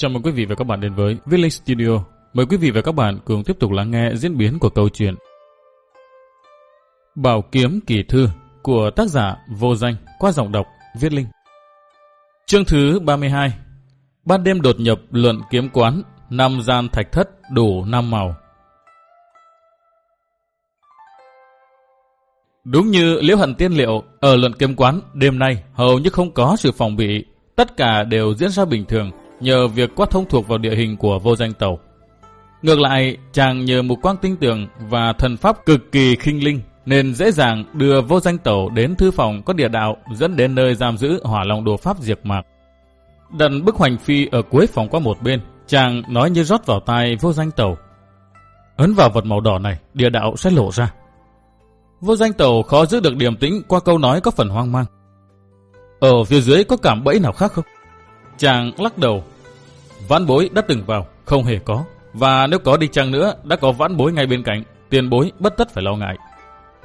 Chào mừng quý vị và các bạn đến với Village Studio. Mời quý vị và các bạn cùng tiếp tục lắng nghe diễn biến của câu chuyện Bảo Kiếm Kỳ Thư của tác giả Vô Danh qua giọng đọc Viết Linh. Chương thứ 32 Ban đêm đột nhập luận kiếm quán, năm gian thạch thất đủ năm màu. Đúng như Liễu Hận tiên liệu, ở luận kiếm quán đêm nay hầu như không có sự phòng bị, tất cả đều diễn ra bình thường nhờ việc quá thông thuộc vào địa hình của vô danh tàu. Ngược lại, chàng nhờ một quang tinh tường và thần pháp cực kỳ khinh linh nên dễ dàng đưa vô danh tàu đến thư phòng có địa đạo dẫn đến nơi giam giữ hỏa long đồ pháp diệt mạc. Đặt bức hoành phi ở cuối phòng qua một bên, chàng nói như rót vào tai vô danh tàu. Ấn vào vật màu đỏ này, địa đạo sẽ lộ ra. Vô danh tàu khó giữ được điềm tĩnh qua câu nói có phần hoang mang. Ở phía dưới có cảm bẫy nào khác không? Chàng lắc đầu. Vãn bối đã từng vào, không hề có. Và nếu có đi chăng nữa, đã có vãn bối ngay bên cạnh, tiền bối bất tất phải lo ngại.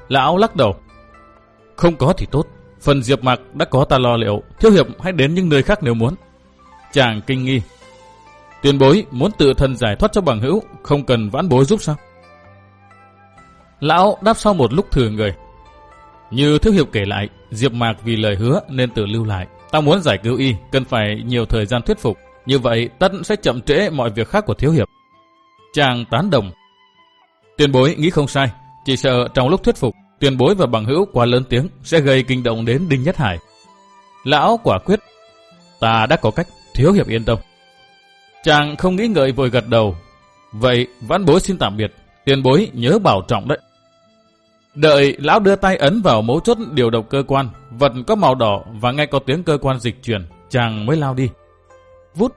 Lão lắc đầu. Không có thì tốt. Phần diệp mạc đã có ta lo liệu, thiếu hiệp hãy đến những nơi khác nếu muốn. Chàng kinh nghi. Tiền bối muốn tự thân giải thoát cho bằng hữu, không cần vãn bối giúp sao? Lão đáp sau một lúc thừa người. Như thiếu hiệp kể lại, Diệp Mạc vì lời hứa nên tự lưu lại. Ta muốn giải cứu y, cần phải nhiều thời gian thuyết phục. Như vậy, tất sẽ chậm trễ mọi việc khác của thiếu hiệp. Chàng tán đồng. Tuyên bối nghĩ không sai, chỉ sợ trong lúc thuyết phục, tuyên bối và bằng hữu quá lớn tiếng sẽ gây kinh động đến Đinh Nhất Hải. Lão quả quyết, ta đã có cách, thiếu hiệp yên tâm. Chàng không nghĩ ngợi vội gật đầu. Vậy, vãn bối xin tạm biệt, tiền bối nhớ bảo trọng đấy. Đợi lão đưa tay ấn vào mấu chốt điều động cơ quan, vật có màu đỏ và nghe có tiếng cơ quan dịch chuyển, chàng mới lao đi. Vút.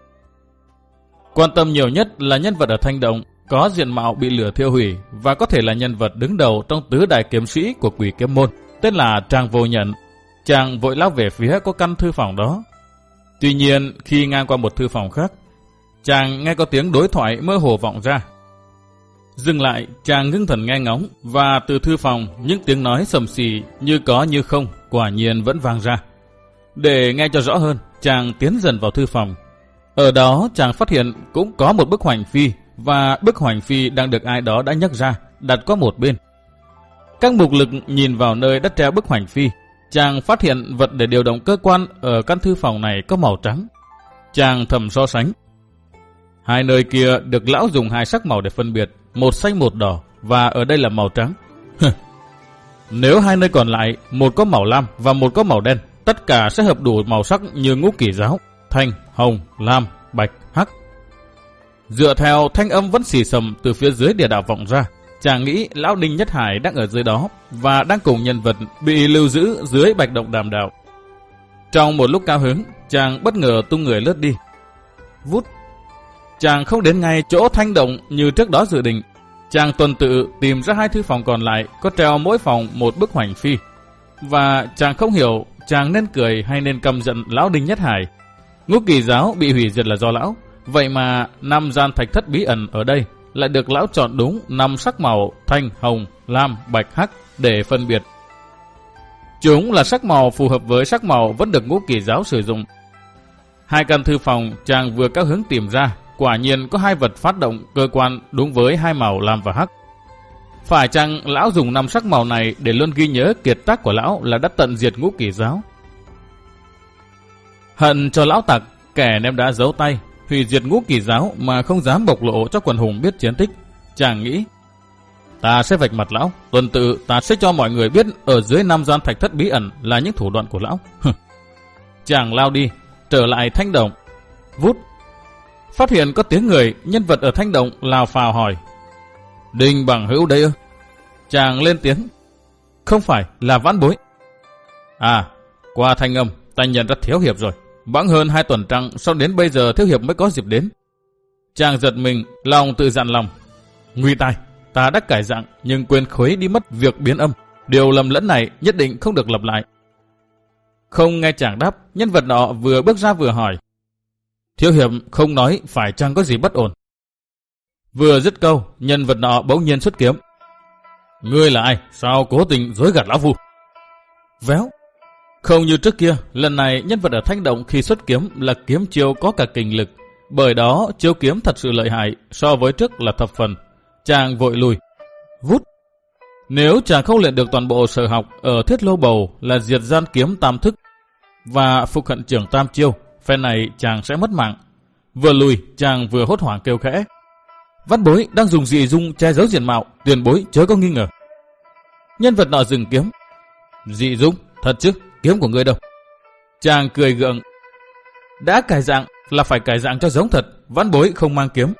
Quan tâm nhiều nhất là nhân vật ở thanh động, có diện mạo bị lửa thiêu hủy và có thể là nhân vật đứng đầu trong tứ đại kiếm sĩ của quỷ kiếm môn, tên là Trang Vô Nhận. Chàng vội lao về phía có căn thư phòng đó. Tuy nhiên, khi ngang qua một thư phòng khác, chàng nghe có tiếng đối thoại mơ hồ vọng ra. Dừng lại, chàng ngưng thần nghe ngóng và từ thư phòng những tiếng nói sầm xì như có như không quả nhiên vẫn vang ra. Để nghe cho rõ hơn, chàng tiến dần vào thư phòng. Ở đó chàng phát hiện cũng có một bức hoành phi và bức hoành phi đang được ai đó đã nhấc ra, đặt qua một bên. Các mục lực nhìn vào nơi đất treo bức hoành phi, chàng phát hiện vật để điều động cơ quan ở căn thư phòng này có màu trắng. Chàng thầm so sánh. Hai nơi kia được lão dùng hai sắc màu để phân biệt, một xanh một đỏ và ở đây là màu trắng. Nếu hai nơi còn lại, một có màu lam và một có màu đen, tất cả sẽ hợp đủ màu sắc như ngũ kỳ giáo, thanh, hồng, lam, bạch, hắc. Dựa theo thanh âm vẫn xì sầm từ phía dưới địa đạo vọng ra, chàng nghĩ lão Đinh Nhất Hải đang ở dưới đó và đang cùng nhân vật bị lưu giữ dưới bạch động đàm đạo. Trong một lúc cao hứng, chàng bất ngờ tung người lướt đi. Vút Chàng không đến ngay chỗ thanh động như trước đó dự định. Chàng tuần tự tìm ra hai thư phòng còn lại có treo mỗi phòng một bức hoành phi. Và chàng không hiểu chàng nên cười hay nên căm giận lão Đinh Nhất Hải. Ngũ kỳ giáo bị hủy diệt là do lão. Vậy mà năm gian thạch thất bí ẩn ở đây lại được lão chọn đúng năm sắc màu thanh, hồng, lam, bạch, hắc để phân biệt. Chúng là sắc màu phù hợp với sắc màu vẫn được ngũ kỳ giáo sử dụng. Hai căn thư phòng chàng vừa các hướng tìm ra Quả nhiên có hai vật phát động cơ quan đúng với hai màu lam và hắc. Phải chăng lão dùng năm sắc màu này để luôn ghi nhớ kiệt tác của lão là đã tận diệt ngũ kỳ giáo? Hận cho lão tặc, kẻ nem đã giấu tay, hủy diệt ngũ kỳ giáo mà không dám bộc lộ cho quần hùng biết chiến tích. Chàng nghĩ, ta sẽ vạch mặt lão, tuần tự ta sẽ cho mọi người biết ở dưới nam gian thạch thất bí ẩn là những thủ đoạn của lão. Chàng lao đi, trở lại thanh động, vút Phát hiện có tiếng người, nhân vật ở thanh động lào phào hỏi. đình bằng hữu đây ư? Chàng lên tiếng. Không phải là vãn bối. À, qua thanh âm, ta nhận ra thiếu hiệp rồi. Bẵng hơn hai tuần trăng, sau đến bây giờ thiếu hiệp mới có dịp đến. Chàng giật mình, lòng tự dặn lòng. Nguy tai, ta đã cải dạng, nhưng quên khuấy đi mất việc biến âm. Điều lầm lẫn này nhất định không được lặp lại. Không nghe chàng đáp, nhân vật nọ vừa bước ra vừa hỏi. Thiếu hiệp không nói phải chăng có gì bất ổn. Vừa dứt câu, nhân vật nọ bỗng nhiên xuất kiếm. Ngươi là ai? Sao cố tình dối gạt lão phu? Véo. Không như trước kia, lần này nhân vật ở thanh động khi xuất kiếm là kiếm chiêu có cả kình lực. Bởi đó chiêu kiếm thật sự lợi hại so với trước là thập phần. Chàng vội lùi. Vút. Nếu chàng không luyện được toàn bộ sở học ở thiết lô bầu là diệt gian kiếm tam thức và phục hận trưởng tam chiêu, phen này chàng sẽ mất mạng. Vừa lùi, chàng vừa hốt hoảng kêu khẽ. Văn bối đang dùng dị dung che giấu diện mạo, tiền bối chớ có nghi ngờ. Nhân vật nọ dừng kiếm. Dị dung, thật chứ, kiếm của ngươi đâu? Chàng cười gượng. Đã cải dạng là phải cải dạng cho giống thật, văn bối không mang kiếm.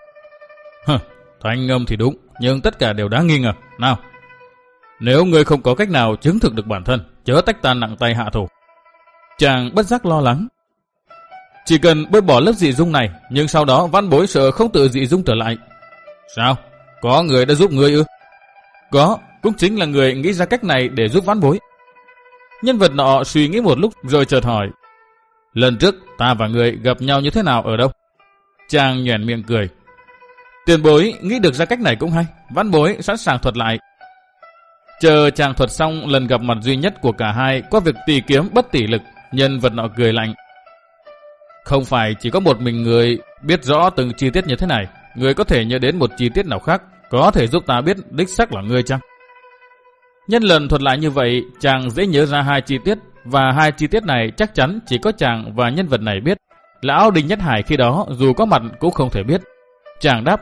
Hừ, thanh âm thì đúng, nhưng tất cả đều đáng nghi ngờ. Nào, nếu ngươi không có cách nào chứng thực được bản thân, chớ tách tan nặng tay hạ thủ. Chàng bất giác lo lắng. Chỉ cần bớt bỏ lớp dị dung này, nhưng sau đó văn bối sợ không tự dị dung trở lại. Sao? Có người đã giúp ngươi ư? Có, cũng chính là người nghĩ ra cách này để giúp văn bối. Nhân vật nọ suy nghĩ một lúc rồi chợt hỏi. Lần trước ta và người gặp nhau như thế nào ở đâu? Chàng nhoẻn miệng cười. Tiền bối nghĩ được ra cách này cũng hay. Văn bối sẵn sàng thuật lại. Chờ chàng thuật xong lần gặp mặt duy nhất của cả hai qua việc tỉ kiếm bất tỷ lực, nhân vật nọ cười lạnh. Không phải chỉ có một mình người biết rõ từng chi tiết như thế này, người có thể nhớ đến một chi tiết nào khác, có thể giúp ta biết đích xác là người chăng? Nhân lần thuật lại như vậy, chàng dễ nhớ ra hai chi tiết, và hai chi tiết này chắc chắn chỉ có chàng và nhân vật này biết. Lão Đinh Nhất Hải khi đó dù có mặt cũng không thể biết. Chàng đáp,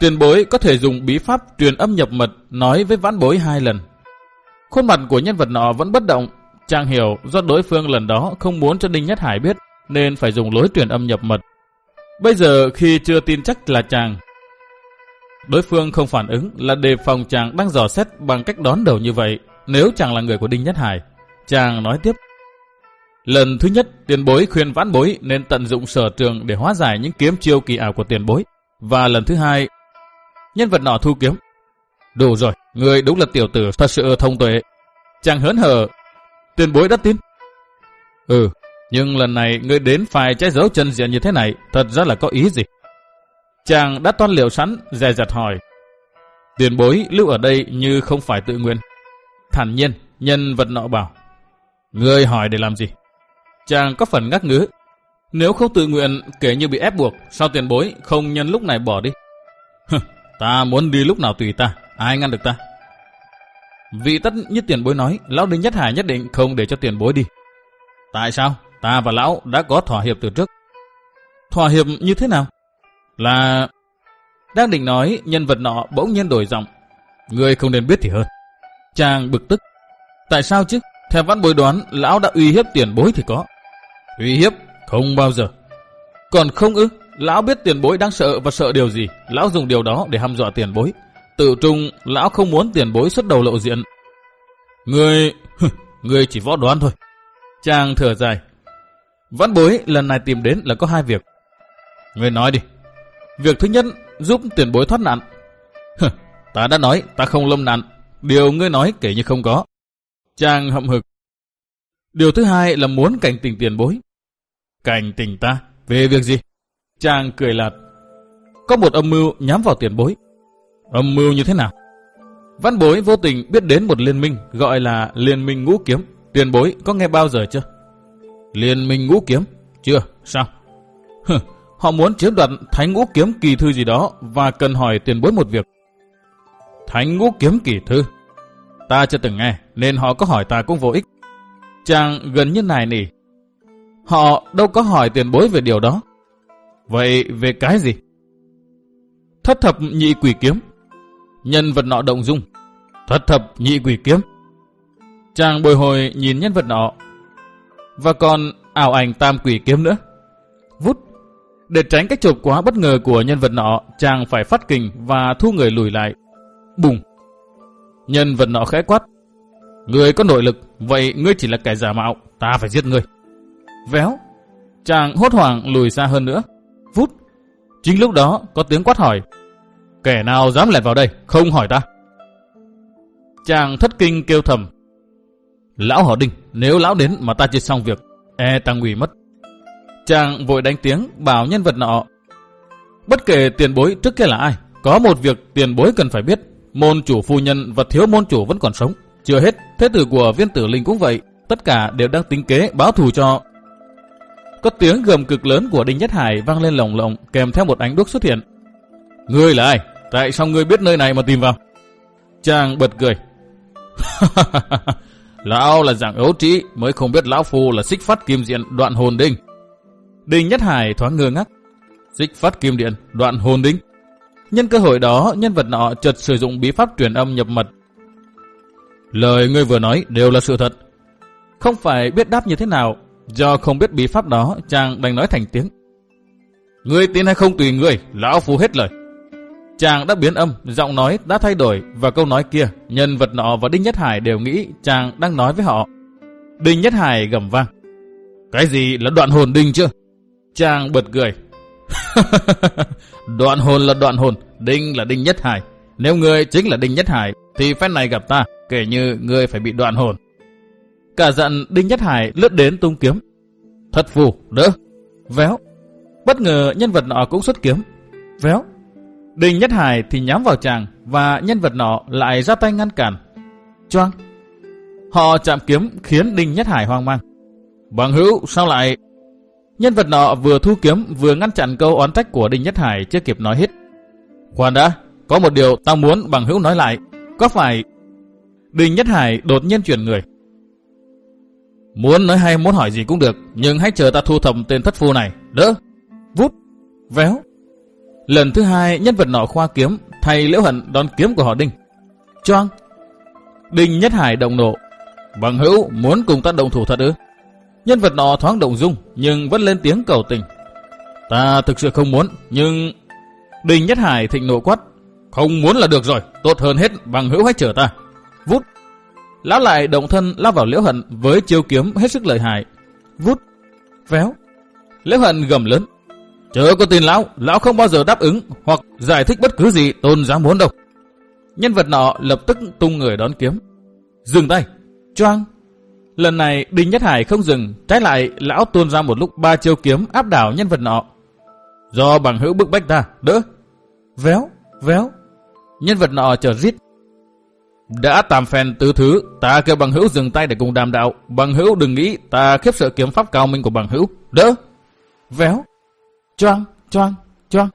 Tiền bối có thể dùng bí pháp truyền âm nhập mật nói với vãn bối hai lần. Khuôn mặt của nhân vật nọ vẫn bất động. Chàng hiểu do đối phương lần đó không muốn cho Đinh Nhất Hải biết nên phải dùng lối truyền âm nhập mật. Bây giờ khi chưa tin chắc là chàng, đối phương không phản ứng là đề phòng chàng đang dò xét bằng cách đón đầu như vậy nếu chàng là người của Đinh Nhất Hải. Chàng nói tiếp. Lần thứ nhất, tiền bối khuyên vãn bối nên tận dụng sở trường để hóa giải những kiếm chiêu kỳ ảo của tiền bối. Và lần thứ hai, nhân vật nọ thu kiếm. Đủ rồi, người đúng là tiểu tử thật sự thông tuệ. Chàng hớn hở, tiền bối đã tin. Ừ, nhưng lần này ngươi đến phải che giấu chân diện như thế này, thật ra là có ý gì? Chàng đã toan liệu sẵn, dè dặt hỏi. Tiền bối lưu ở đây như không phải tự nguyện. Thản nhiên, nhân vật nọ bảo. ngươi hỏi để làm gì? Chàng có phần ngắc ngứ. Nếu không tự nguyện, kể như bị ép buộc, sao tiền bối không nhân lúc này bỏ đi? Ta muốn đi lúc nào tùy ta, ai ngăn được ta? Vì tất như tiền bối nói, lão Đinh Nhất Hải nhất định không để cho tiền bối đi. Tại sao? Ta và lão đã có thỏa hiệp từ trước. Thỏa hiệp như thế nào? Là... Đang định nói, nhân vật nọ bỗng nhiên đổi giọng. Người không nên biết thì hơn. Chàng bực tức. Tại sao chứ? Theo văn bối đoán, lão đã uy hiếp tiền bối thì có. Uy hiếp? Không bao giờ. Còn không ư? Lão biết tiền bối đang sợ và sợ điều gì, lão dùng điều đó để hăm dọa tiền bối. Tự trung, lão không muốn tiền bối xuất đầu lộ diện. Người, người chỉ võ đoán thôi. Chàng thở dài. Văn bối lần này tìm đến là có hai việc. Người nói đi. Việc thứ nhất, giúp tiền bối thoát nạn. ta đã nói, ta không lâm nạn. Điều ngươi nói kể như không có. Chàng hậm hực. Điều thứ hai là muốn cảnh tình tiền bối. Cảnh tình ta? Về việc gì? Chàng cười lạt. Có một âm mưu nhắm vào tiền bối. Âm mưu như thế nào? Văn bối vô tình biết đến một liên minh gọi là Liên minh ngũ kiếm. Tiền bối có nghe bao giờ chưa? Liên minh ngũ kiếm? Chưa, sao? Hừ, họ muốn chiếm đoạt thánh ngũ kiếm kỳ thư gì đó và cần hỏi tiền bối một việc. Thánh ngũ kiếm kỳ thư? Ta chưa từng nghe nên họ có hỏi ta cũng vô ích. Chàng gần như này nỉ. Họ đâu có hỏi tiền bối về điều đó. Vậy về cái gì? Thất thập nhị quỷ kiếm. Nhân vật nọ động dung. Thất thập nhị quỷ kiếm. Chàng bồi hồi nhìn nhân vật nọ. Và còn ảo ảnh tam quỷ kiếm nữa. Vút. Để tránh cách chụp quá bất ngờ của nhân vật nọ, chàng phải phát kình và thu người lùi lại. Bùng. Nhân vật nọ khẽ quát. Người có nội lực, vậy ngươi chỉ là kẻ giả mạo, ta phải giết ngươi. Véo. Chàng hốt hoảng lùi xa hơn nữa. Vút. Chính lúc đó có tiếng quát hỏi. Kẻ nào dám lẹt vào đây, không hỏi ta. Chàng thất kinh kêu thầm. Lão họ đinh, nếu lão đến mà ta chưa xong việc, e ta nguy mất. Chàng vội đánh tiếng bảo nhân vật nọ. Bất kể tiền bối trước kia là ai, có một việc tiền bối cần phải biết. Môn chủ phu nhân và thiếu môn chủ vẫn còn sống. Chưa hết, thế tử của viên tử linh cũng vậy. Tất cả đều đang tính kế báo thù cho có tiếng gầm cực lớn của Đinh Nhất Hải vang lên lồng lộng kèm theo một ánh đuốc xuất hiện. Ngươi là ai? Tại sao ngươi biết nơi này mà tìm vào? Chàng bật cười. lão là dạng ấu trí mới không biết lão phu là xích phát kim diện đoạn hồn đinh. Đinh Nhất Hải thoáng ngơ ngác. Xích phát kim điện, đoạn hồn đinh. Nhân cơ hội đó, nhân vật nọ chợt sử dụng bí pháp truyền âm nhập mật. Lời ngươi vừa nói đều là sự thật. Không phải biết đáp như thế nào, do không biết bí pháp đó, chàng đành nói thành tiếng. Ngươi tin hay không tùy ngươi, lão phu hết lời. Chàng đã biến âm, giọng nói đã thay đổi và câu nói kia, nhân vật nọ và Đinh Nhất Hải đều nghĩ chàng đang nói với họ. Đinh Nhất Hải gầm vang. Cái gì là đoạn hồn đinh chưa? Chàng bật cười. đoạn hồn là đoạn hồn, đinh là Đinh Nhất Hải. Nếu ngươi chính là Đinh Nhất Hải, thì phép này gặp ta, kể như ngươi phải bị đoạn hồn. Cả giận Đinh Nhất Hải lướt đến tung kiếm. Thật phù, đỡ, véo. Bất ngờ nhân vật nọ cũng xuất kiếm. Véo, Đình Nhất Hải thì nhắm vào chàng và nhân vật nọ lại ra tay ngăn cản. Choang! Họ chạm kiếm khiến Đinh Nhất Hải hoang mang. Bằng hữu sao lại... Nhân vật nọ vừa thu kiếm vừa ngăn chặn câu oán trách của Đinh Nhất Hải chưa kịp nói hết. Khoan đã, có một điều tao muốn bằng hữu nói lại. Có phải... Đinh Nhất Hải đột nhiên chuyển người. Muốn nói hay muốn hỏi gì cũng được, nhưng hãy chờ ta thu thập tên thất phu này. Đỡ! Vút! Véo! Lần thứ hai, nhân vật nọ khoa kiếm, thầy Liễu Hận đón kiếm của họ Đinh. Choang! Đinh Nhất Hải động nộ. Bằng hữu, muốn cùng ta động thủ thật ư? Nhân vật nọ thoáng động dung, nhưng vẫn lên tiếng cầu tình. Ta thực sự không muốn, nhưng... Đinh Nhất Hải thịnh nộ quát. Không muốn là được rồi, tốt hơn hết, bằng hữu hãy chờ ta. Vút! Lão lại động thân lao vào Liễu Hận với chiêu kiếm hết sức lợi hại. Vút! Véo! Liễu Hận gầm lớn. Chớ có tin lão, lão không bao giờ đáp ứng hoặc giải thích bất cứ gì tôn giáo muốn đâu. Nhân vật nọ lập tức tung người đón kiếm. Dừng tay, choang. Lần này Đinh Nhất Hải không dừng, trái lại lão tuôn ra một lúc ba chiêu kiếm áp đảo nhân vật nọ. Do bằng hữu bức bách ta, đỡ. Véo, véo. Nhân vật nọ chờ rít. Đã tạm phèn tứ thứ, ta kêu bằng hữu dừng tay để cùng đàm đạo. Bằng hữu đừng nghĩ ta khiếp sợ kiếm pháp cao minh của bằng hữu. Đỡ. Véo, choang, choang, choang.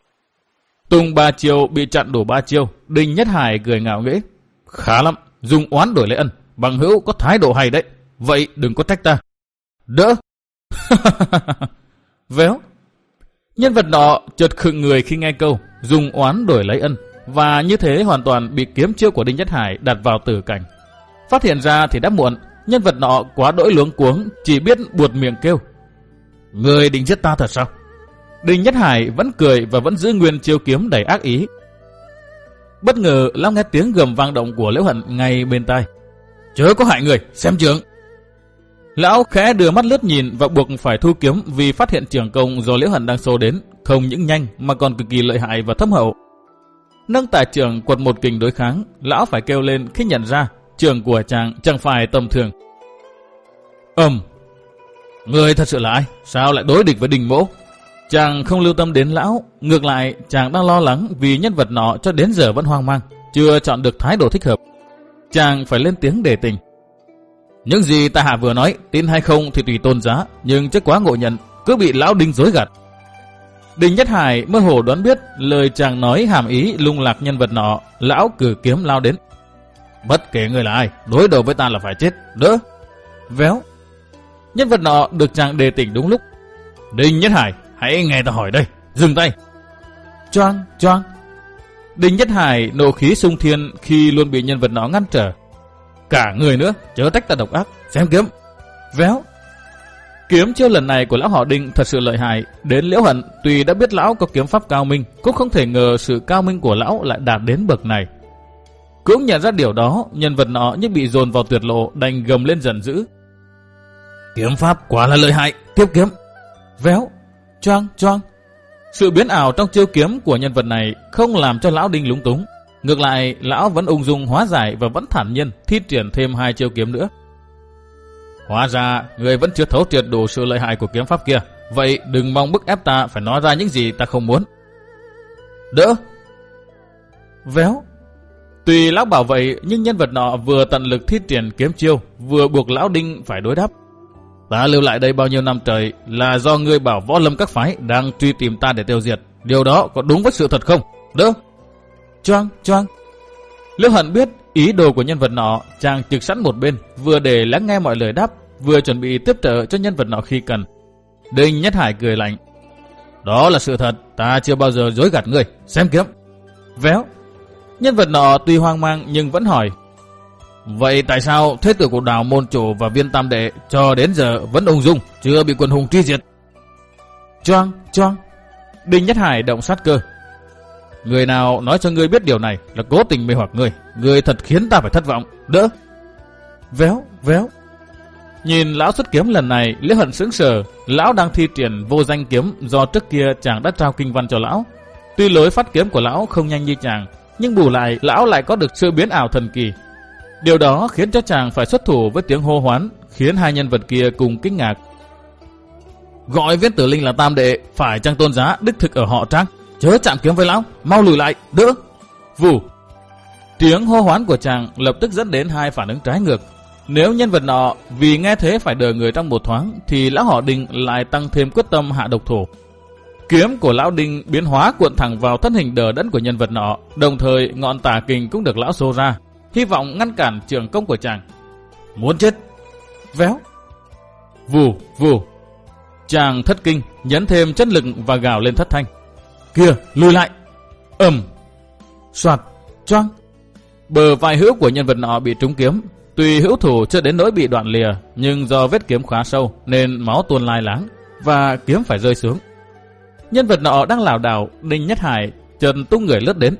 Tùng ba chiêu bị chặn đủ ba chiêu, Đinh Nhất Hải cười ngạo nghễ. Khá lắm, dùng oán đổi lấy ân, bằng hữu có thái độ hay đấy, vậy đừng có trách ta. Đỡ. Véo. Nhân vật nọ chợt khựng người khi nghe câu dùng oán đổi lấy ân và như thế hoàn toàn bị kiếm chiêu của Đinh Nhất Hải đặt vào tử cảnh. Phát hiện ra thì đã muộn, nhân vật nọ quá đỗi luống cuống, chỉ biết buột miệng kêu. Người định giết ta thật sao? Đinh Nhất Hải vẫn cười và vẫn giữ nguyên chiêu kiếm đầy ác ý. Bất ngờ Lão nghe tiếng gầm vang động của Liễu Hận ngay bên tai. Chớ có hại người, xem trưởng. Lão khẽ đưa mắt lướt nhìn và buộc phải thu kiếm vì phát hiện trưởng công do Liễu Hận đang xô đến, không những nhanh mà còn cực kỳ lợi hại và thâm hậu. Nâng tài trưởng quật một kình đối kháng, lão phải kêu lên khi nhận ra trường của chàng chẳng phải tầm thường. Ầm! Người thật sự là ai? Sao lại đối địch với đình mỗ? Chàng không lưu tâm đến lão, ngược lại chàng đang lo lắng vì nhân vật nọ cho đến giờ vẫn hoang mang, chưa chọn được thái độ thích hợp. Chàng phải lên tiếng đề tình. Những gì ta hạ vừa nói, tin hay không thì tùy tôn giá, nhưng chắc quá ngộ nhận, cứ bị lão đinh dối gạt. Đinh Nhất Hải mơ hồ đoán biết lời chàng nói hàm ý lung lạc nhân vật nọ, lão cử kiếm lao đến. Bất kể người là ai, đối đầu với ta là phải chết, đỡ. Véo. Nhân vật nọ được chàng đề tỉnh đúng lúc. Đinh Nhất Hải, Hãy nghe ta hỏi đây, dừng tay. Choang, choang. Đinh Nhất Hải nộ khí sung thiên khi luôn bị nhân vật nó ngăn trở. Cả người nữa, chớ tách ta độc ác, xem kiếm. Véo. Kiếm chiêu lần này của lão họ Đinh thật sự lợi hại. Đến liễu hận, tuy đã biết lão có kiếm pháp cao minh, cũng không thể ngờ sự cao minh của lão lại đạt đến bậc này. Cũng nhận ra điều đó, nhân vật nó như bị dồn vào tuyệt lộ, đành gầm lên giận dữ. Kiếm pháp quá là lợi hại, tiếp kiếm. Véo, choang choang. Sự biến ảo trong chiêu kiếm của nhân vật này không làm cho lão Đinh lúng túng. Ngược lại, lão vẫn ung dung hóa giải và vẫn thản nhiên thi triển thêm hai chiêu kiếm nữa. Hóa ra, người vẫn chưa thấu triệt đủ sự lợi hại của kiếm pháp kia. Vậy đừng mong bức ép ta phải nói ra những gì ta không muốn. Đỡ! Véo! Tuy lão bảo vậy, nhưng nhân vật nọ vừa tận lực thi triển kiếm chiêu, vừa buộc lão Đinh phải đối đáp. Ta lưu lại đây bao nhiêu năm trời là do ngươi bảo võ lâm các phái đang truy tìm ta để tiêu diệt. Điều đó có đúng với sự thật không? Đỡ. Choang, choang. Liễu Hận biết ý đồ của nhân vật nọ, chàng trực sẵn một bên, vừa để lắng nghe mọi lời đáp, vừa chuẩn bị tiếp trợ cho nhân vật nọ khi cần. Đinh Nhất Hải cười lạnh. Đó là sự thật, ta chưa bao giờ dối gạt ngươi, xem kiếm. Véo. Nhân vật nọ tuy hoang mang nhưng vẫn hỏi. Vậy tại sao thế tử của đào môn chủ và viên tam đệ cho đến giờ vẫn ung dung, chưa bị quân hùng truy diệt? Choang, choang. Đinh Nhất Hải động sát cơ. Người nào nói cho ngươi biết điều này là cố tình mê hoặc ngươi. Ngươi thật khiến ta phải thất vọng. Đỡ. Véo, véo. Nhìn lão xuất kiếm lần này, Liễu Hận sững sờ, lão đang thi triển vô danh kiếm do trước kia chàng đã trao kinh văn cho lão. Tuy lối phát kiếm của lão không nhanh như chàng, nhưng bù lại lão lại có được sự biến ảo thần kỳ. Điều đó khiến cho chàng phải xuất thủ với tiếng hô hoán, khiến hai nhân vật kia cùng kinh ngạc. Gọi viên tử linh là tam đệ, phải chăng tôn giá đích thực ở họ trang? Chớ chạm kiếm với lão, mau lùi lại, đỡ. Vù. Tiếng hô hoán của chàng lập tức dẫn đến hai phản ứng trái ngược. Nếu nhân vật nọ vì nghe thế phải đợi người trong một thoáng, thì lão họ đình lại tăng thêm quyết tâm hạ độc thủ. Kiếm của lão đinh biến hóa cuộn thẳng vào thân hình đờ đẫn của nhân vật nọ, đồng thời ngọn tà kình cũng được lão xô ra, hy vọng ngăn cản trường công của chàng. Muốn chết. Véo. Vù, vù. Chàng thất kinh, nhấn thêm chất lực và gào lên thất thanh. Kìa, lùi lại. ầm, Soạt, choang. Bờ vai hữu của nhân vật nọ bị trúng kiếm. Tuy hữu thủ chưa đến nỗi bị đoạn lìa, nhưng do vết kiếm khá sâu nên máu tuôn lai láng và kiếm phải rơi xuống. Nhân vật nọ đang lảo đảo, Đinh Nhất Hải trần tung người lướt đến.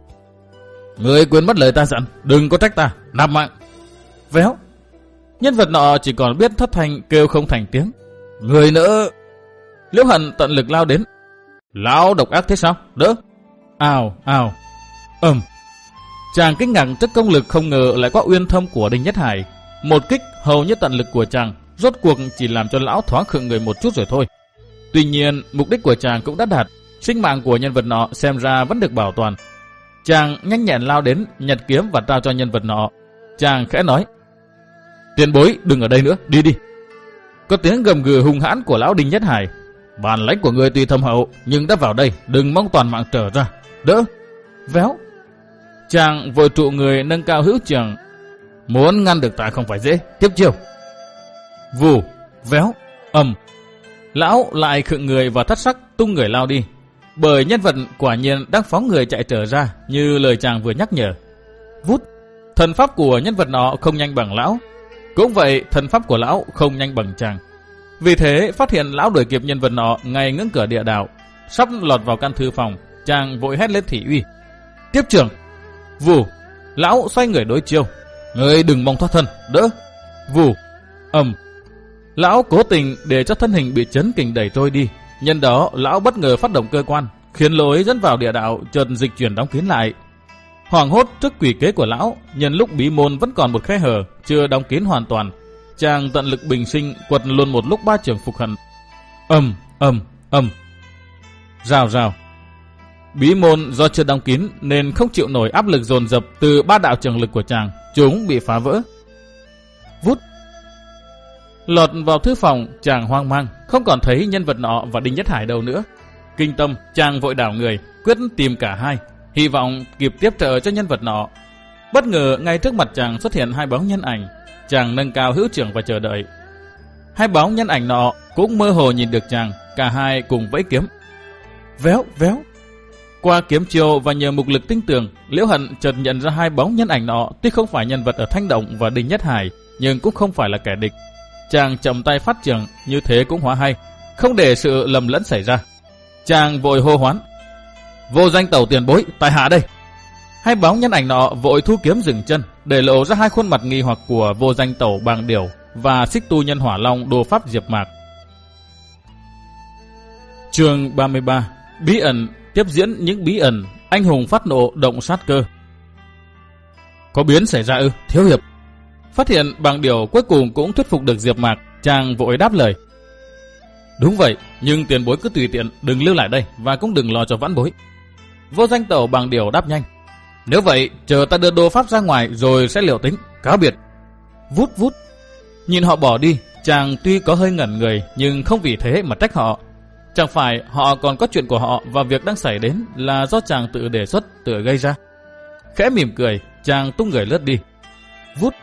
Người quên mất lời ta dặn, đừng có trách ta, nạp mạng. Véo. Nhân vật nọ chỉ còn biết thất thanh kêu không thành tiếng. Người nữa. Liễu Hận tận lực lao đến, Lão độc ác thế sao? Đỡ. Ào, ào. Ừm. Chàng kinh ngạc trước công lực không ngờ lại có uyên thâm của Đinh Nhất Hải. Một kích hầu như tận lực của chàng, rốt cuộc chỉ làm cho lão thoáng khựng người một chút rồi thôi. Tuy nhiên, mục đích của chàng cũng đã đạt. Sinh mạng của nhân vật nọ xem ra vẫn được bảo toàn. Chàng nhanh nhẹn lao đến, nhặt kiếm và trao cho nhân vật nọ. Chàng khẽ nói. Tiền bối, đừng ở đây nữa, đi đi. Có tiếng gầm gừ hung hãn của lão Đinh Nhất Hải Bản lãnh của người tuy thâm hậu, nhưng đã vào đây, đừng mong toàn mạng trở ra. Đỡ. Véo. Chàng vội trụ người nâng cao hữu trường. Muốn ngăn được ta không phải dễ. Tiếp chiêu Vù. Véo. ầm. Lão lại khựng người và thất sắc tung người lao đi. Bởi nhân vật quả nhiên đang phóng người chạy trở ra như lời chàng vừa nhắc nhở. Vút. Thần pháp của nhân vật nọ không nhanh bằng lão. Cũng vậy, thần pháp của lão không nhanh bằng chàng. Vì thế, phát hiện lão đuổi kịp nhân vật nọ ngay ngưỡng cửa địa đạo, sắp lọt vào căn thư phòng, chàng vội hét lên thị uy. Tiếp trưởng, vù, lão xoay người đối chiêu. Người đừng mong thoát thân, đỡ. Vù, ầm. Lão cố tình để cho thân hình bị chấn kình đẩy trôi đi. Nhân đó, lão bất ngờ phát động cơ quan, khiến lối dẫn vào địa đạo chợt dịch chuyển đóng kín lại. Hoàng hốt trước quỷ kế của lão, nhân lúc bí môn vẫn còn một khe hở, chưa đóng kín hoàn toàn, Chàng tận lực bình sinh quật luôn một lúc ba trường phục hận. Âm, âm, âm. Rào rào. Bí môn do chưa đóng kín nên không chịu nổi áp lực dồn dập từ ba đạo trường lực của chàng. Chúng bị phá vỡ. Vút. Lọt vào thư phòng, chàng hoang mang, không còn thấy nhân vật nọ và Đinh Nhất Hải đâu nữa. Kinh tâm, chàng vội đảo người, quyết tìm cả hai, hy vọng kịp tiếp trợ cho nhân vật nọ. Bất ngờ ngay trước mặt chàng xuất hiện hai bóng nhân ảnh, Chàng nâng cao hữu trưởng và chờ đợi. Hai bóng nhân ảnh nọ cũng mơ hồ nhìn được chàng, cả hai cùng vẫy kiếm. Véo, véo. Qua kiếm chiêu và nhờ mục lực tinh tường, Liễu Hận chợt nhận ra hai bóng nhân ảnh nọ tuy không phải nhân vật ở Thanh Động và Đinh Nhất Hải, nhưng cũng không phải là kẻ địch. Chàng chậm tay phát trường, như thế cũng hóa hay, không để sự lầm lẫn xảy ra. Chàng vội hô hoán. Vô danh tẩu tiền bối, tại hạ đây. Hai bóng nhân ảnh nọ vội thu kiếm dừng chân, để lộ ra hai khuôn mặt nghi hoặc của vô danh tẩu bàng điểu và xích tu nhân hỏa long đồ pháp diệp mạc. Chương 33 Bí ẩn tiếp diễn những bí ẩn anh hùng phát nộ động sát cơ. Có biến xảy ra ư, thiếu hiệp. Phát hiện bằng điểu cuối cùng cũng thuyết phục được diệp mạc, chàng vội đáp lời. Đúng vậy, nhưng tiền bối cứ tùy tiện, đừng lưu lại đây và cũng đừng lo cho vãn bối. Vô danh tẩu bằng điểu đáp nhanh. Nếu vậy, chờ ta đưa đồ pháp ra ngoài rồi sẽ liệu tính. Cáo biệt. Vút vút. Nhìn họ bỏ đi, chàng tuy có hơi ngẩn người nhưng không vì thế mà trách họ. Chẳng phải họ còn có chuyện của họ và việc đang xảy đến là do chàng tự đề xuất, tự gây ra. Khẽ mỉm cười, chàng tung người lướt đi. Vút.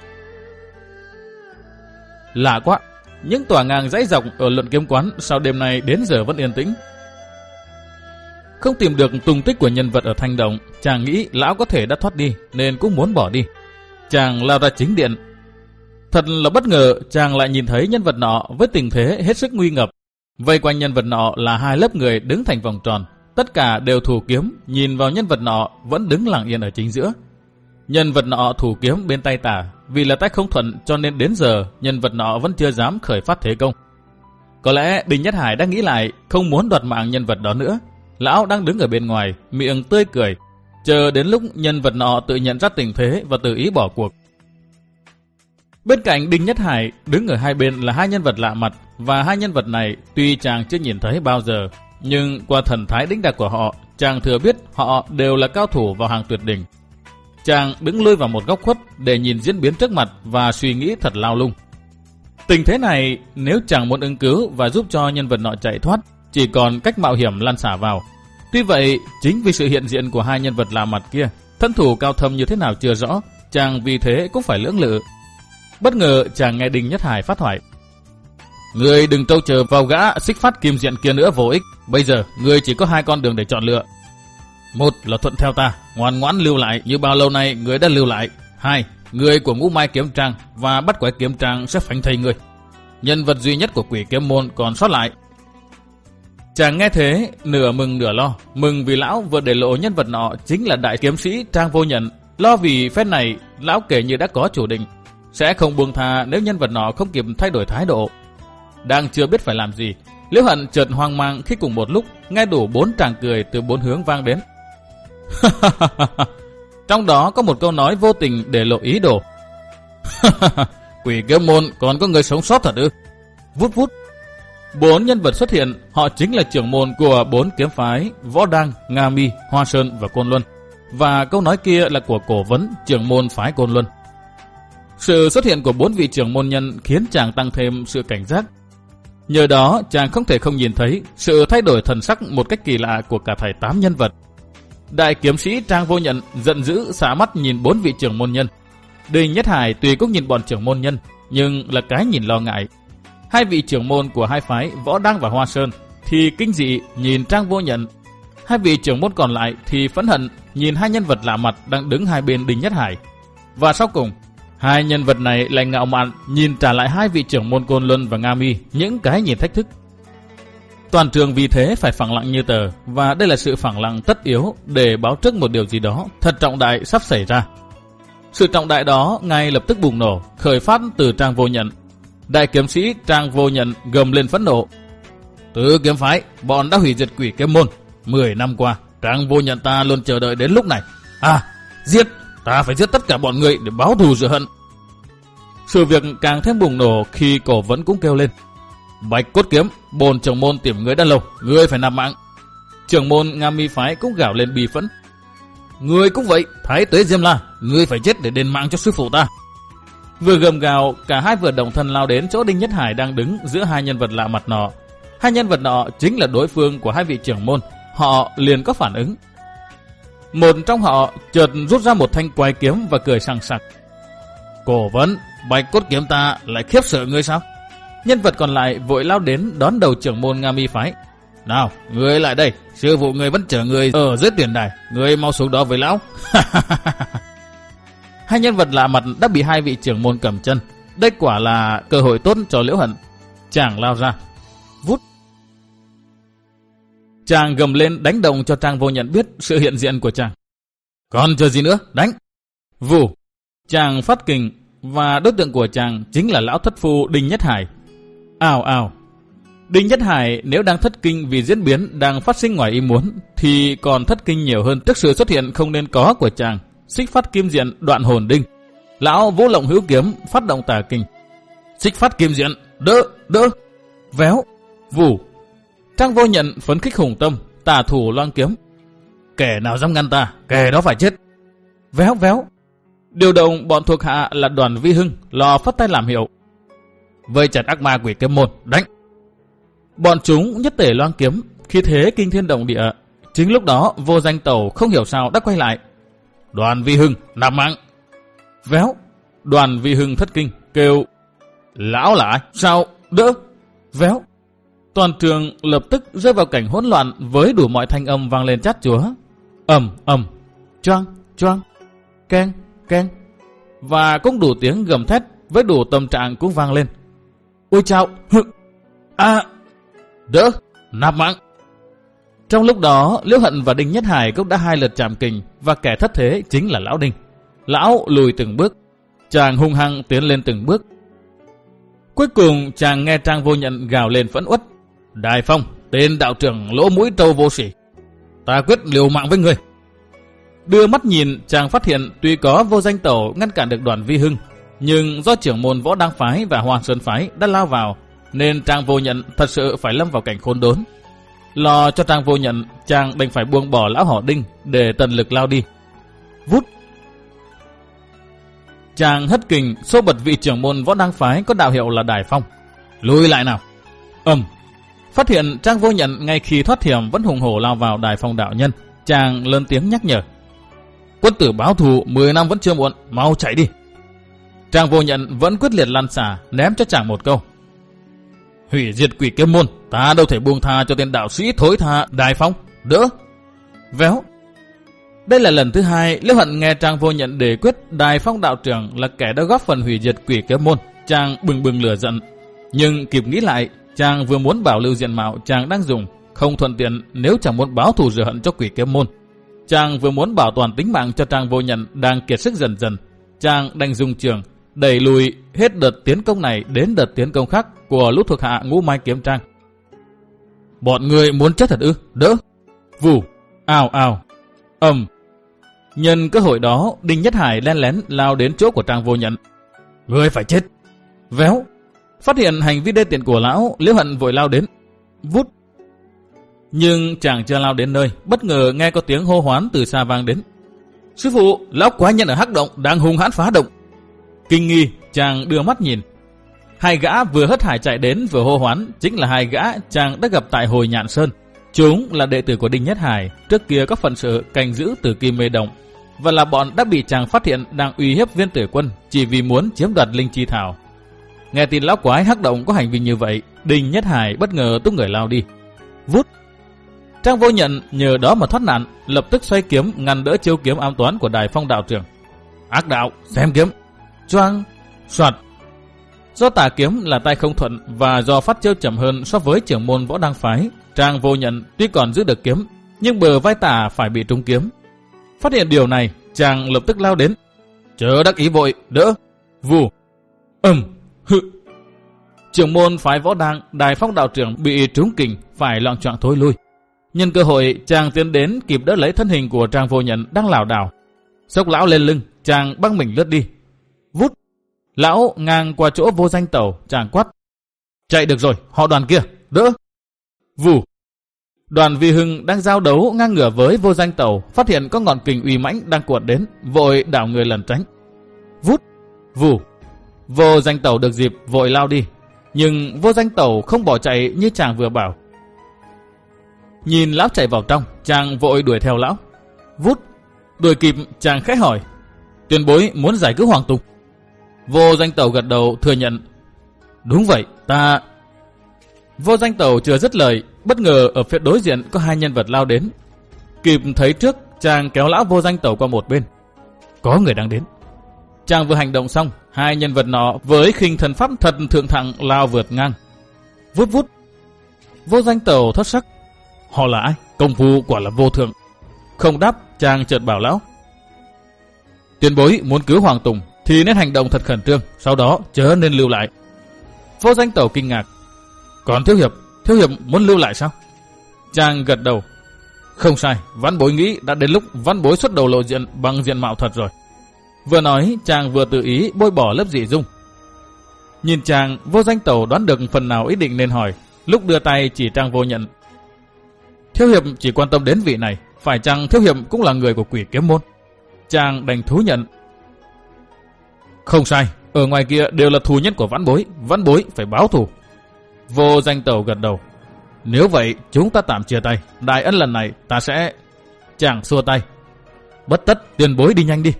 Lạ quá, những tòa ngang dãy dọc ở luận kiếm quán sau đêm nay đến giờ vẫn yên tĩnh. Không tìm được tung tích của nhân vật ở thanh động, chàng nghĩ lão có thể đã thoát đi nên cũng muốn bỏ đi. Chàng lao ra chính điện. Thật là bất ngờ, chàng lại nhìn thấy nhân vật nọ với tình thế hết sức nguy ngập. Vây quanh nhân vật nọ là hai lớp người đứng thành vòng tròn. Tất cả đều thủ kiếm, nhìn vào nhân vật nọ vẫn đứng lặng yên ở chính giữa. Nhân vật nọ thủ kiếm bên tay tả, vì là tách không thuận cho nên đến giờ nhân vật nọ vẫn chưa dám khởi phát thế công. Có lẽ Đinh Nhất Hải đang nghĩ lại không muốn đoạt mạng nhân vật đó nữa. Lão đang đứng ở bên ngoài, miệng tươi cười, chờ đến lúc nhân vật nọ tự nhận ra tình thế và tự ý bỏ cuộc. Bên cạnh Đinh Nhất Hải đứng ở hai bên là hai nhân vật lạ mặt và hai nhân vật này tuy chàng chưa nhìn thấy bao giờ nhưng qua thần thái đĩnh đặc của họ chàng thừa biết họ đều là cao thủ vào hàng tuyệt đỉnh. Chàng đứng lôi vào một góc khuất để nhìn diễn biến trước mặt và suy nghĩ thật lao lung. Tình thế này nếu chàng muốn ứng cứu và giúp cho nhân vật nọ chạy thoát chỉ còn cách mạo hiểm lan xả vào. Tuy vậy, chính vì sự hiện diện của hai nhân vật lạ mặt kia, thân thủ cao thâm như thế nào chưa rõ, chàng vì thế cũng phải lưỡng lự. Bất ngờ chàng nghe Đinh Nhất Hải phát thoại. Người đừng trâu chờ vào gã xích phát kim diện kia nữa vô ích. Bây giờ, người chỉ có hai con đường để chọn lựa. Một là thuận theo ta, ngoan ngoãn lưu lại như bao lâu nay người đã lưu lại. Hai, người của ngũ mai kiếm trang và bắt quái kiếm trang sẽ phanh thầy người. Nhân vật duy nhất của quỷ kiếm môn còn sót lại Chàng nghe thế, nửa mừng nửa lo. Mừng vì lão vừa để lộ nhân vật nọ chính là đại kiếm sĩ Trang Vô Nhận. Lo vì phép này, lão kể như đã có chủ định. Sẽ không buông tha nếu nhân vật nọ không kịp thay đổi thái độ. Đang chưa biết phải làm gì, Liễu Hận chợt hoang mang khi cùng một lúc nghe đủ bốn tràng cười từ bốn hướng vang đến. Trong đó có một câu nói vô tình để lộ ý đồ. Quỷ kiếm môn còn có người sống sót thật ư? Vút vút Bốn nhân vật xuất hiện, họ chính là trưởng môn của bốn kiếm phái Võ Đăng, Nga Mi, Hoa Sơn và Côn Luân. Và câu nói kia là của cổ vấn trưởng môn phái Côn Luân. Sự xuất hiện của bốn vị trưởng môn nhân khiến chàng tăng thêm sự cảnh giác. Nhờ đó, chàng không thể không nhìn thấy sự thay đổi thần sắc một cách kỳ lạ của cả thầy tám nhân vật. Đại kiếm sĩ Trang Vô Nhận giận dữ xả mắt nhìn bốn vị trưởng môn nhân. đình Nhất Hải tùy cũng nhìn bọn trưởng môn nhân, nhưng là cái nhìn lo ngại Hai vị trưởng môn của hai phái Võ Đăng và Hoa Sơn thì kinh dị nhìn Trang Vô Nhận. Hai vị trưởng môn còn lại thì phẫn hận nhìn hai nhân vật lạ mặt đang đứng hai bên đình Nhất Hải. Và sau cùng, hai nhân vật này lại ngạo mạn nhìn trả lại hai vị trưởng môn Côn Luân và Nga Mi những cái nhìn thách thức. Toàn trường vì thế phải phẳng lặng như tờ và đây là sự phẳng lặng tất yếu để báo trước một điều gì đó thật trọng đại sắp xảy ra. Sự trọng đại đó ngay lập tức bùng nổ, khởi phát từ Trang Vô Nhận Đại kiếm sĩ Trang Vô Nhận gầm lên phẫn nộ. Từ kiếm phái, bọn đã hủy diệt quỷ kiếm môn. Mười năm qua, Trang Vô Nhận ta luôn chờ đợi đến lúc này. À, giết! Ta phải giết tất cả bọn người để báo thù rửa hận. Sự việc càng thêm bùng nổ khi cổ vẫn cũng kêu lên. Bạch cốt kiếm, bồn trưởng môn tìm người đã lâu, ngươi phải nằm mạng. Trưởng môn Nga Mi Phái cũng gào lên bi phẫn. Ngươi cũng vậy, Thái Tuế Diêm La, ngươi phải chết để đền mạng cho sư phụ ta. Vừa gầm gào, cả hai vừa đồng thân lao đến chỗ Đinh Nhất Hải đang đứng giữa hai nhân vật lạ mặt nọ. Hai nhân vật nọ chính là đối phương của hai vị trưởng môn. Họ liền có phản ứng. Một trong họ chợt rút ra một thanh quai kiếm và cười sằng sặc. Cổ vấn, bạch cốt kiếm ta lại khiếp sợ ngươi sao? Nhân vật còn lại vội lao đến đón đầu trưởng môn Nga Mi Phái. Nào, người lại đây, sư phụ người vẫn chờ người ở dưới tuyển đài, người mau xuống đó với lão. Hai nhân vật lạ mặt đã bị hai vị trưởng môn cầm chân. Đây quả là cơ hội tốt cho Liễu Hận. Chàng lao ra. Vút. Chàng gầm lên đánh đồng cho Trang vô nhận biết sự hiện diện của chàng. Còn chờ gì nữa? Đánh. Vù. Chàng phát kình và đối tượng của chàng chính là lão thất phu Đinh Nhất Hải. Ào ào. Đinh Nhất Hải nếu đang thất kinh vì diễn biến đang phát sinh ngoài ý muốn thì còn thất kinh nhiều hơn trước sự xuất hiện không nên có của chàng xích phát kim diện đoạn hồn đinh. Lão vũ lộng hữu kiếm phát động tà kinh. Xích phát kim diện, đỡ, đỡ, véo, vù. Trang vô nhận phấn khích hùng tâm, tà thủ loan kiếm. Kẻ nào dám ngăn ta, kẻ đó phải chết. Véo véo. Điều động bọn thuộc hạ là đoàn vi hưng, lò phát tay làm hiệu vây chặt ác ma quỷ kiếm môn, đánh. Bọn chúng nhất tể loan kiếm, khi thế kinh thiên động địa. Chính lúc đó vô danh tàu không hiểu sao đã quay lại. Đoàn vi hưng, nằm mạng. Véo, đoàn vi hưng thất kinh, kêu Lão là ai? Sao? Đỡ! Véo! Toàn trường lập tức rơi vào cảnh hỗn loạn với đủ mọi thanh âm vang lên chát chúa. ầm ầm, choang, choang, keng, keng. Và cũng đủ tiếng gầm thét với đủ tâm trạng cũng vang lên. Ôi chào, À! a, đỡ, nạp mạng. Trong lúc đó, Liễu Hận và Đinh Nhất Hải cũng đã hai lượt chạm kình và kẻ thất thế chính là Lão Đinh. Lão lùi từng bước, chàng hung hăng tiến lên từng bước. Cuối cùng chàng nghe Trang vô nhận gào lên phẫn uất. Đại Phong, tên đạo trưởng lỗ mũi trâu vô sỉ. Ta quyết liều mạng với người. Đưa mắt nhìn, chàng phát hiện tuy có vô danh tổ ngăn cản được đoàn vi hưng, nhưng do trưởng môn võ đăng phái và hoàng sơn phái đã lao vào, nên Trang vô nhận thật sự phải lâm vào cảnh khốn đốn. Lo cho Trang vô nhận, chàng đành phải buông bỏ lão họ đinh để tần lực lao đi. Vút. Chàng hất kình xô bật vị trưởng môn võ đăng phái có đạo hiệu là Đài Phong. Lùi lại nào. Ầm. Phát hiện Trang vô nhận ngay khi thoát hiểm vẫn hùng hổ lao vào Đài Phong đạo nhân. Chàng lớn tiếng nhắc nhở. Quân tử báo thù 10 năm vẫn chưa muộn, mau chạy đi. Trang vô nhận vẫn quyết liệt lăn xả, ném cho chàng một câu. Hủy diệt quỷ kiếm môn, ta đâu thể buông tha cho tên đạo sĩ thối tha Đài Phong, đỡ. Véo. Đây là lần thứ hai Liễu Hận nghe Trang vô nhận đề quyết Đài Phong đạo trưởng là kẻ đã góp phần hủy diệt quỷ kiếm môn. Chàng bừng bừng lửa giận. Nhưng kịp nghĩ lại, chàng vừa muốn bảo lưu diện mạo chàng đang dùng, không thuận tiện nếu chàng muốn báo thù rửa hận cho quỷ kiếm môn. Chàng vừa muốn bảo toàn tính mạng cho Trang vô nhận đang kiệt sức dần dần. Chàng đành dùng trường, đẩy lùi hết đợt tiến công này đến đợt tiến công khác của lũ thuộc hạ ngũ mai kiếm trang. Bọn người muốn chết thật ư? Đỡ! Vù! Ào ào! ầm! Nhân cơ hội đó, Đinh Nhất Hải len lén lao đến chỗ của Trang vô nhận. Người phải chết! Véo! Phát hiện hành vi đê tiện của lão, Liễu Hận vội lao đến. Vút! Nhưng chàng chưa lao đến nơi, bất ngờ nghe có tiếng hô hoán từ xa vang đến. Sư phụ, lão quái nhân ở hắc động đang hung hãn phá động. Kinh nghi, chàng đưa mắt nhìn. Hai gã vừa hất hải chạy đến vừa hô hoán chính là hai gã chàng đã gặp tại hồi nhạn sơn. Chúng là đệ tử của Đinh Nhất Hải, trước kia có phận sự canh giữ từ Kim Mê Động, và là bọn đã bị chàng phát hiện đang uy hiếp viên tử quân chỉ vì muốn chiếm đoạt linh chi thảo. Nghe tin lão quái hắc động có hành vi như vậy, Đinh Nhất Hải bất ngờ tung người lao đi. Vút! Trang vô nhận nhờ đó mà thoát nạn, lập tức xoay kiếm ngăn đỡ chiêu kiếm ám toán của đài phong đạo trưởng. Ác đạo, xem kiếm! Choang, soạt. Do tà kiếm là tay không thuận và do phát chiêu chậm hơn so với trưởng môn võ đăng phái, Trang vô nhận tuy còn giữ được kiếm, nhưng bờ vai tà phải bị trúng kiếm. Phát hiện điều này, chàng lập tức lao đến. Chớ đắc ý vội, đỡ, vù, ầm, hự. Trưởng môn phái võ đăng, đài phong đạo trưởng bị trúng kình, phải loạn trọng thối lui. Nhân cơ hội, chàng tiến đến kịp đỡ lấy thân hình của Trang vô nhận đang lảo đảo. Sốc lão lên lưng, chàng băng mình lướt đi, Lão ngang qua chỗ vô danh tàu, chàng quát. Chạy được rồi, họ đoàn kia, đỡ. Vù. Đoàn Vi Hưng đang giao đấu ngang ngửa với vô danh tàu, phát hiện có ngọn kình uy mãnh đang cuộn đến, vội đảo người lần tránh. Vút. Vù. Vô danh tàu được dịp vội lao đi, nhưng vô danh tàu không bỏ chạy như chàng vừa bảo. Nhìn lão chạy vào trong, chàng vội đuổi theo lão. Vút. Đuổi kịp, chàng khẽ hỏi. Tuyên bối muốn giải cứu Hoàng Tùng. Vô danh tàu gật đầu thừa nhận. Đúng vậy, ta... Vô danh tàu chưa dứt lời, bất ngờ ở phía đối diện có hai nhân vật lao đến. Kịp thấy trước, chàng kéo lão vô danh tàu qua một bên. Có người đang đến. Chàng vừa hành động xong, hai nhân vật nọ với khinh thần pháp thật thượng thặng lao vượt ngang. Vút vút. Vô danh tàu thất sắc. Họ là ai? Công phu quả là vô thượng. Không đáp, chàng chợt bảo lão. Tuyên bối muốn cứu Hoàng Tùng thì nên hành động thật khẩn trương, sau đó chớ nên lưu lại. Vô danh tẩu kinh ngạc. Còn Thiếu Hiệp, Thiếu Hiệp muốn lưu lại sao? Chàng gật đầu. Không sai, văn bối nghĩ đã đến lúc văn bối xuất đầu lộ diện bằng diện mạo thật rồi. Vừa nói, chàng vừa tự ý bôi bỏ lớp dị dung. Nhìn chàng, vô danh tẩu đoán được phần nào ý định nên hỏi, lúc đưa tay chỉ trang vô nhận. Thiếu Hiệp chỉ quan tâm đến vị này, phải chăng Thiếu Hiệp cũng là người của quỷ kiếm môn? Chàng đành thú nhận. Không sai, Ở ngoài kia đều là thù nhân của vãn bối, vãn bối phải báo thù. Vô danh tẩu gật đầu. Nếu vậy, chúng ta tạm chia tay. Đại ân lần này ta sẽ... Chàng xua tay. Bất tất, tiền bối đi nhanh đi.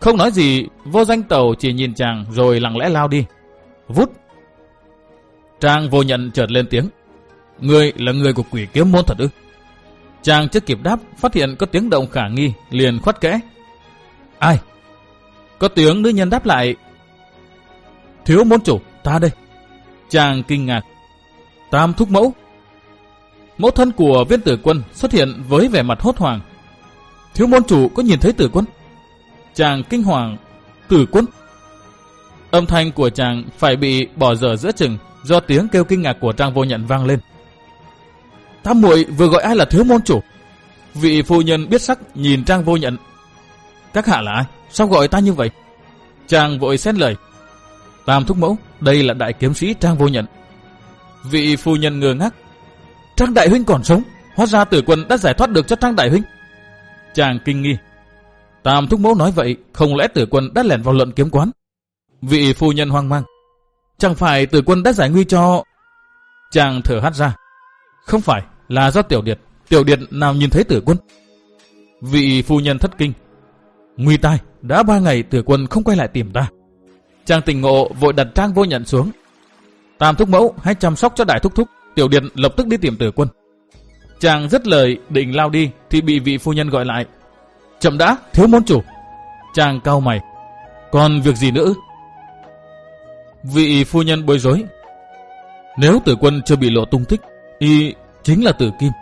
Không nói gì, vô danh tẩu chỉ nhìn chàng rồi lặng lẽ lao đi. Vút. Trang vô nhận chợt lên tiếng. Người là người của quỷ kiếm môn thật ư? Chàng chưa kịp đáp, phát hiện có tiếng động khả nghi, liền khuất kẽ. Ai? Có tiếng nữ nhân đáp lại. Thiếu môn chủ, ta đây. Chàng kinh ngạc. Tam thúc mẫu. Mẫu thân của viên tử quân xuất hiện với vẻ mặt hốt hoảng. Thiếu môn chủ có nhìn thấy tử quân? Chàng kinh hoàng. Tử quân? Âm thanh của chàng phải bị bỏ dở giữa chừng do tiếng kêu kinh ngạc của Trang vô nhận vang lên. Tam muội vừa gọi ai là thiếu môn chủ? Vị phu nhân biết sắc nhìn Trang vô nhận. Các hạ là ai? Sao gọi ta như vậy? Trang vội xét lời. Tam thúc mẫu, đây là đại kiếm sĩ Trang vô nhận. Vị phu nhân ngơ ngác. Trang đại huynh còn sống, hóa ra tử quân đã giải thoát được cho Trang đại huynh. Chàng kinh nghi. Tam thúc mẫu nói vậy, không lẽ tử quân đã lẻn vào luận kiếm quán? Vị phu nhân hoang mang. Chẳng phải tử quân đã giải nguy cho... Chàng thở hắt ra. Không phải, là do tiểu điệt. Tiểu điệt nào nhìn thấy tử quân? Vị phu nhân thất kinh. Nguy tai, đã ba ngày tử quân không quay lại tìm ta. Chàng tình ngộ vội đặt trang vô nhận xuống. Tam thúc mẫu hãy chăm sóc cho đại thúc thúc. Tiểu điện lập tức đi tìm tử quân. Chàng rất lời định lao đi thì bị vị phu nhân gọi lại. Chậm đã, thiếu môn chủ. Chàng cau mày. Còn việc gì nữa? Vị phu nhân bối rối. Nếu tử quân chưa bị lộ tung tích, y chính là tử kim.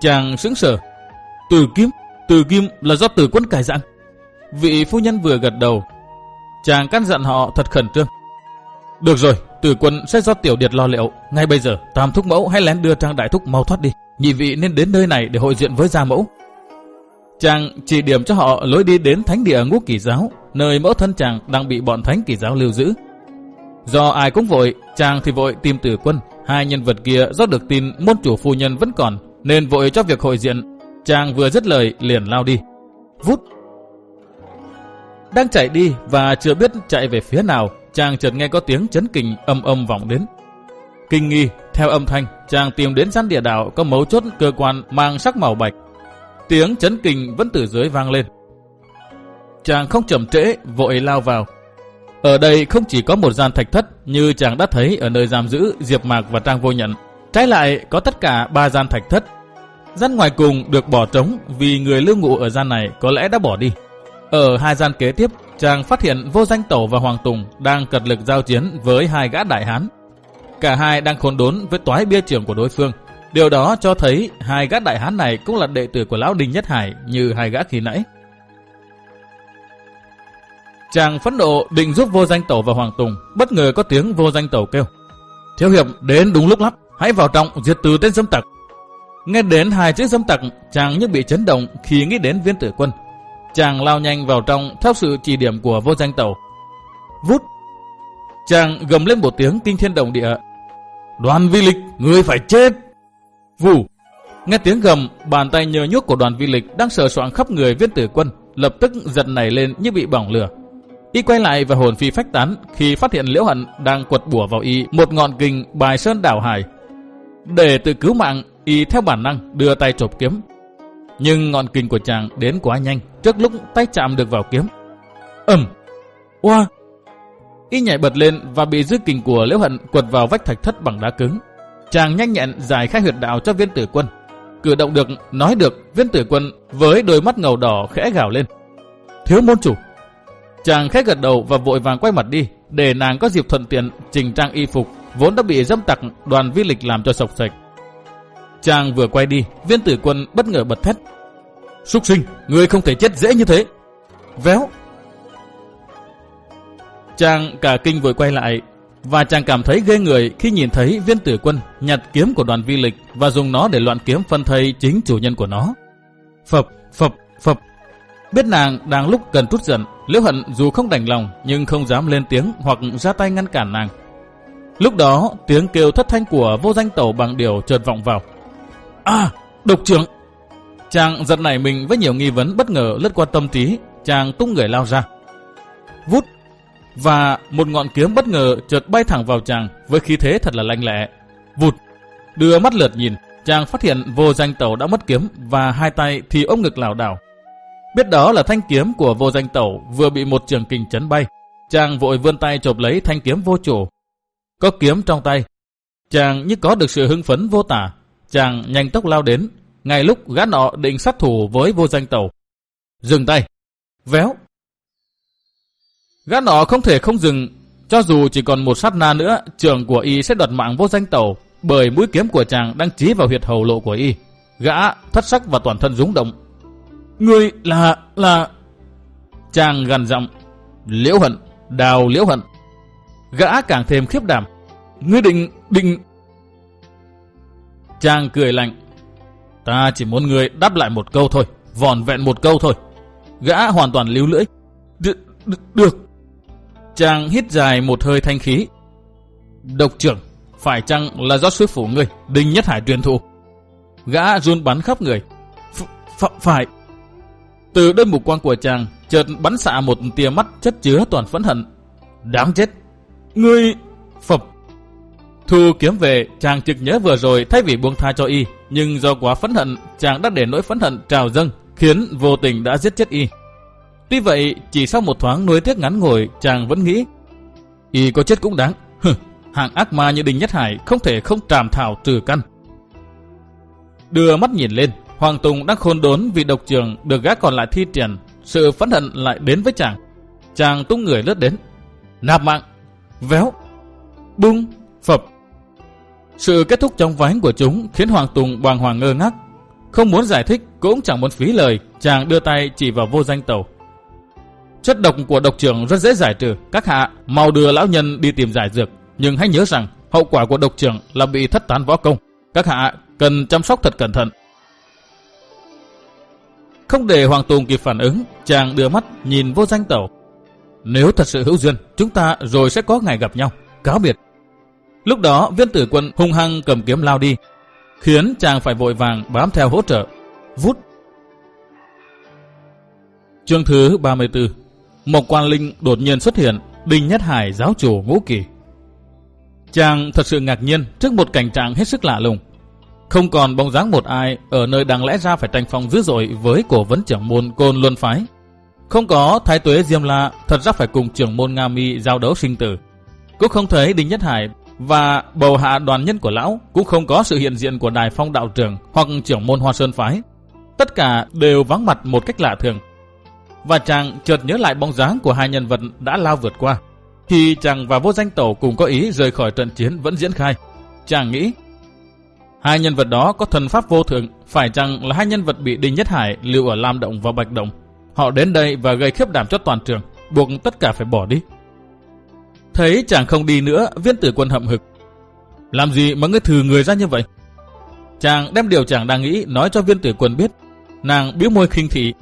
Chàng sững sờ. Tử kim? Tử kim là do tử quân cải dạng. Vị phu nhân vừa gật đầu. Chàng căn dặn họ thật khẩn trương. Được rồi, tử quân sẽ do tiểu điệt lo liệu. Ngay bây giờ, tam thúc mẫu hãy lén đưa trang đại thúc mau thoát đi. Nhị vị nên đến nơi này để hội diện với gia mẫu. Chàng chỉ điểm cho họ lối đi đến thánh địa ngũ kỳ giáo, nơi mẫu thân chàng đang bị bọn thánh kỳ giáo lưu giữ. Do ai cũng vội, chàng thì vội tìm tử quân, hai nhân vật kia do được tin môn chủ phu nhân vẫn còn, nên vội cho việc hội diện. Chàng vừa dứt lời liền lao đi. Vút. Đang chạy đi và chưa biết chạy về phía nào, chàng chợt nghe có tiếng chấn kình âm âm vọng đến. Kinh nghi, theo âm thanh, chàng tìm đến gian địa đạo có mấu chốt cơ quan mang sắc màu bạch. Tiếng chấn kình vẫn từ dưới vang lên. Chàng không chậm trễ, vội lao vào. Ở đây không chỉ có một gian thạch thất như chàng đã thấy ở nơi giam giữ Diệp Mạc và Trang Vô Nhận. Trái lại có tất cả ba gian thạch thất. Gian ngoài cùng được bỏ trống vì người lưu ngụ ở gian này có lẽ đã bỏ đi. Ở hai gian kế tiếp, chàng phát hiện Vô Danh Tẩu và Hoàng Tùng đang cật lực giao chiến với hai gã đại hán. Cả hai đang khốn đốn với toái bia trưởng của đối phương. Điều đó cho thấy hai gã đại hán này cũng là đệ tử của lão đình Nhất Hải như hai gã khi nãy. Chàng phẫn nộ định giúp vô danh tẩu và Hoàng Tùng, bất ngờ có tiếng vô danh tẩu kêu. Thiếu hiệp đến đúng lúc lắm, hãy vào trọng diệt từ tên dâm tặc. Nghe đến hai chữ dâm tặc, chàng như bị chấn động khi nghĩ đến viên tử quân. Chàng lao nhanh vào trong theo sự chỉ điểm của vô danh tàu Vút! Chàng gầm lên một tiếng kinh thiên động địa. Đoàn vi lịch, người phải chết! Vù! Nghe tiếng gầm, bàn tay nhờ nhuốc của đoàn vi lịch đang sờ soạn khắp người viên tử quân, lập tức giật nảy lên như bị bỏng lửa. Y quay lại và hồn phi phách tán khi phát hiện Liễu Hận đang quật bùa vào Y một ngọn kình bài sơn đảo hải. Để tự cứu mạng, Y theo bản năng đưa tay chộp kiếm. Nhưng ngọn kình của chàng đến quá nhanh trước lúc tay chạm được vào kiếm. Ẩm! Oa! Y nhảy bật lên và bị dư kình của Liễu Hận quật vào vách thạch thất bằng đá cứng. Chàng nhanh nhẹn giải khai huyệt đạo cho viên tử quân. Cử động được, nói được, viên tử quân với đôi mắt ngầu đỏ khẽ gào lên. Thiếu môn chủ, Chàng khẽ gật đầu và vội vàng quay mặt đi, để nàng có dịp thuận tiện chỉnh trang y phục, vốn đã bị dâm tặc đoàn vi lịch làm cho sọc sạch. Chàng vừa quay đi, viên tử quân bất ngờ bật thét. Súc sinh, người không thể chết dễ như thế. Véo. Chàng cả kinh vội quay lại, và chàng cảm thấy ghê người khi nhìn thấy viên tử quân nhặt kiếm của đoàn vi lịch và dùng nó để loạn kiếm phân thây chính chủ nhân của nó. Phập, phập, phập. Biết nàng đang lúc cần trút giận, Liễu Hận dù không đành lòng nhưng không dám lên tiếng hoặc ra tay ngăn cản nàng. Lúc đó, tiếng kêu thất thanh của vô danh tẩu bằng điều chợt vọng vào. À, độc trưởng! Chàng giật nảy mình với nhiều nghi vấn bất ngờ lướt qua tâm trí, chàng tung người lao ra. Vút! và một ngọn kiếm bất ngờ chợt bay thẳng vào chàng với khí thế thật là lanh lẹ. Vụt, đưa mắt lượt nhìn, chàng phát hiện vô danh tẩu đã mất kiếm và hai tay thì ôm ngực lảo đảo. Biết đó là thanh kiếm của vô danh tẩu vừa bị một trường kình chấn bay. Chàng vội vươn tay chộp lấy thanh kiếm vô chủ. Có kiếm trong tay. Chàng như có được sự hưng phấn vô tả. Chàng nhanh tốc lao đến. Ngay lúc gã nọ định sát thủ với vô danh tàu Dừng tay. Véo. Gã nọ không thể không dừng. Cho dù chỉ còn một sát na nữa, trường của y sẽ đoạt mạng vô danh tàu Bởi mũi kiếm của chàng đang chí vào huyệt hầu lộ của y. Gã thất sắc và toàn thân rúng động người là... là... Chàng gần giọng. Liễu hận, đào liễu hận. Gã càng thêm khiếp đảm. Ngươi định... định... Chàng cười lạnh. Ta chỉ muốn người đáp lại một câu thôi. Vòn vẹn một câu thôi. Gã hoàn toàn lưu lưỡi. Được, được. Chàng hít dài một hơi thanh khí. Độc trưởng, phải chăng là do sư phụ ngươi, Đinh Nhất Hải truyền thụ? Gã run bắn khắp người. Ph phải, từ đôi mục quang của chàng, chợt bắn xạ một tia mắt chất chứa toàn phẫn hận. Đáng chết! Ngươi... Phập! Thu kiếm về, chàng trực nhớ vừa rồi thay vì buông tha cho y, nhưng do quá phẫn hận, chàng đã để nỗi phẫn hận trào dâng, khiến vô tình đã giết chết y. Tuy vậy, chỉ sau một thoáng nuối tiếc ngắn ngồi, chàng vẫn nghĩ, y có chết cũng đáng. Hừ, hạng ác ma như Đinh Nhất Hải không thể không tràm thảo trừ căn. Đưa mắt nhìn lên, Hoàng Tùng đang khôn đốn vì độc trường được gác còn lại thi triển, sự phẫn hận lại đến với chàng. Chàng tung người lướt đến, nạp mạng, véo, bung, phập. Sự kết thúc trong vánh của chúng khiến Hoàng Tùng bàng hoàng ngơ ngác. Không muốn giải thích cũng chẳng muốn phí lời, chàng đưa tay chỉ vào vô danh tàu. Chất độc của độc trưởng rất dễ giải trừ, các hạ mau đưa lão nhân đi tìm giải dược. Nhưng hãy nhớ rằng hậu quả của độc trưởng là bị thất tán võ công. Các hạ cần chăm sóc thật cẩn thận không để Hoàng Tùng kịp phản ứng, chàng đưa mắt nhìn vô danh tàu. Nếu thật sự hữu duyên, chúng ta rồi sẽ có ngày gặp nhau. Cáo biệt. Lúc đó viên tử quân hung hăng cầm kiếm lao đi, khiến chàng phải vội vàng bám theo hỗ trợ. Vút. Chương thứ 34 Một quan linh đột nhiên xuất hiện, Đinh Nhất Hải giáo chủ ngũ kỳ. Chàng thật sự ngạc nhiên trước một cảnh trạng hết sức lạ lùng. Không còn bóng dáng một ai ở nơi đáng lẽ ra phải tranh phong dữ dội với cổ vấn trưởng môn Côn Luân Phái. Không có Thái Tuế Diêm La thật ra phải cùng trưởng môn Nga Mi giao đấu sinh tử. Cũng không thấy Đinh Nhất Hải và bầu hạ đoàn nhân của lão cũng không có sự hiện diện của Đài Phong Đạo Trưởng hoặc trưởng môn Hoa Sơn Phái. Tất cả đều vắng mặt một cách lạ thường. Và chàng chợt nhớ lại bóng dáng của hai nhân vật đã lao vượt qua. Khi chàng và vô danh tổ cùng có ý rời khỏi trận chiến vẫn diễn khai. Chàng nghĩ Hai nhân vật đó có thần pháp vô thường phải chăng là hai nhân vật bị Đinh Nhất Hải lưu ở Lam Động và Bạch Động. Họ đến đây và gây khiếp đảm cho toàn trường, buộc tất cả phải bỏ đi. Thấy chàng không đi nữa, viên tử quân hậm hực. Làm gì mà ngươi thử người ra như vậy? Chàng đem điều chàng đang nghĩ nói cho viên tử quân biết. Nàng biếu môi khinh thị.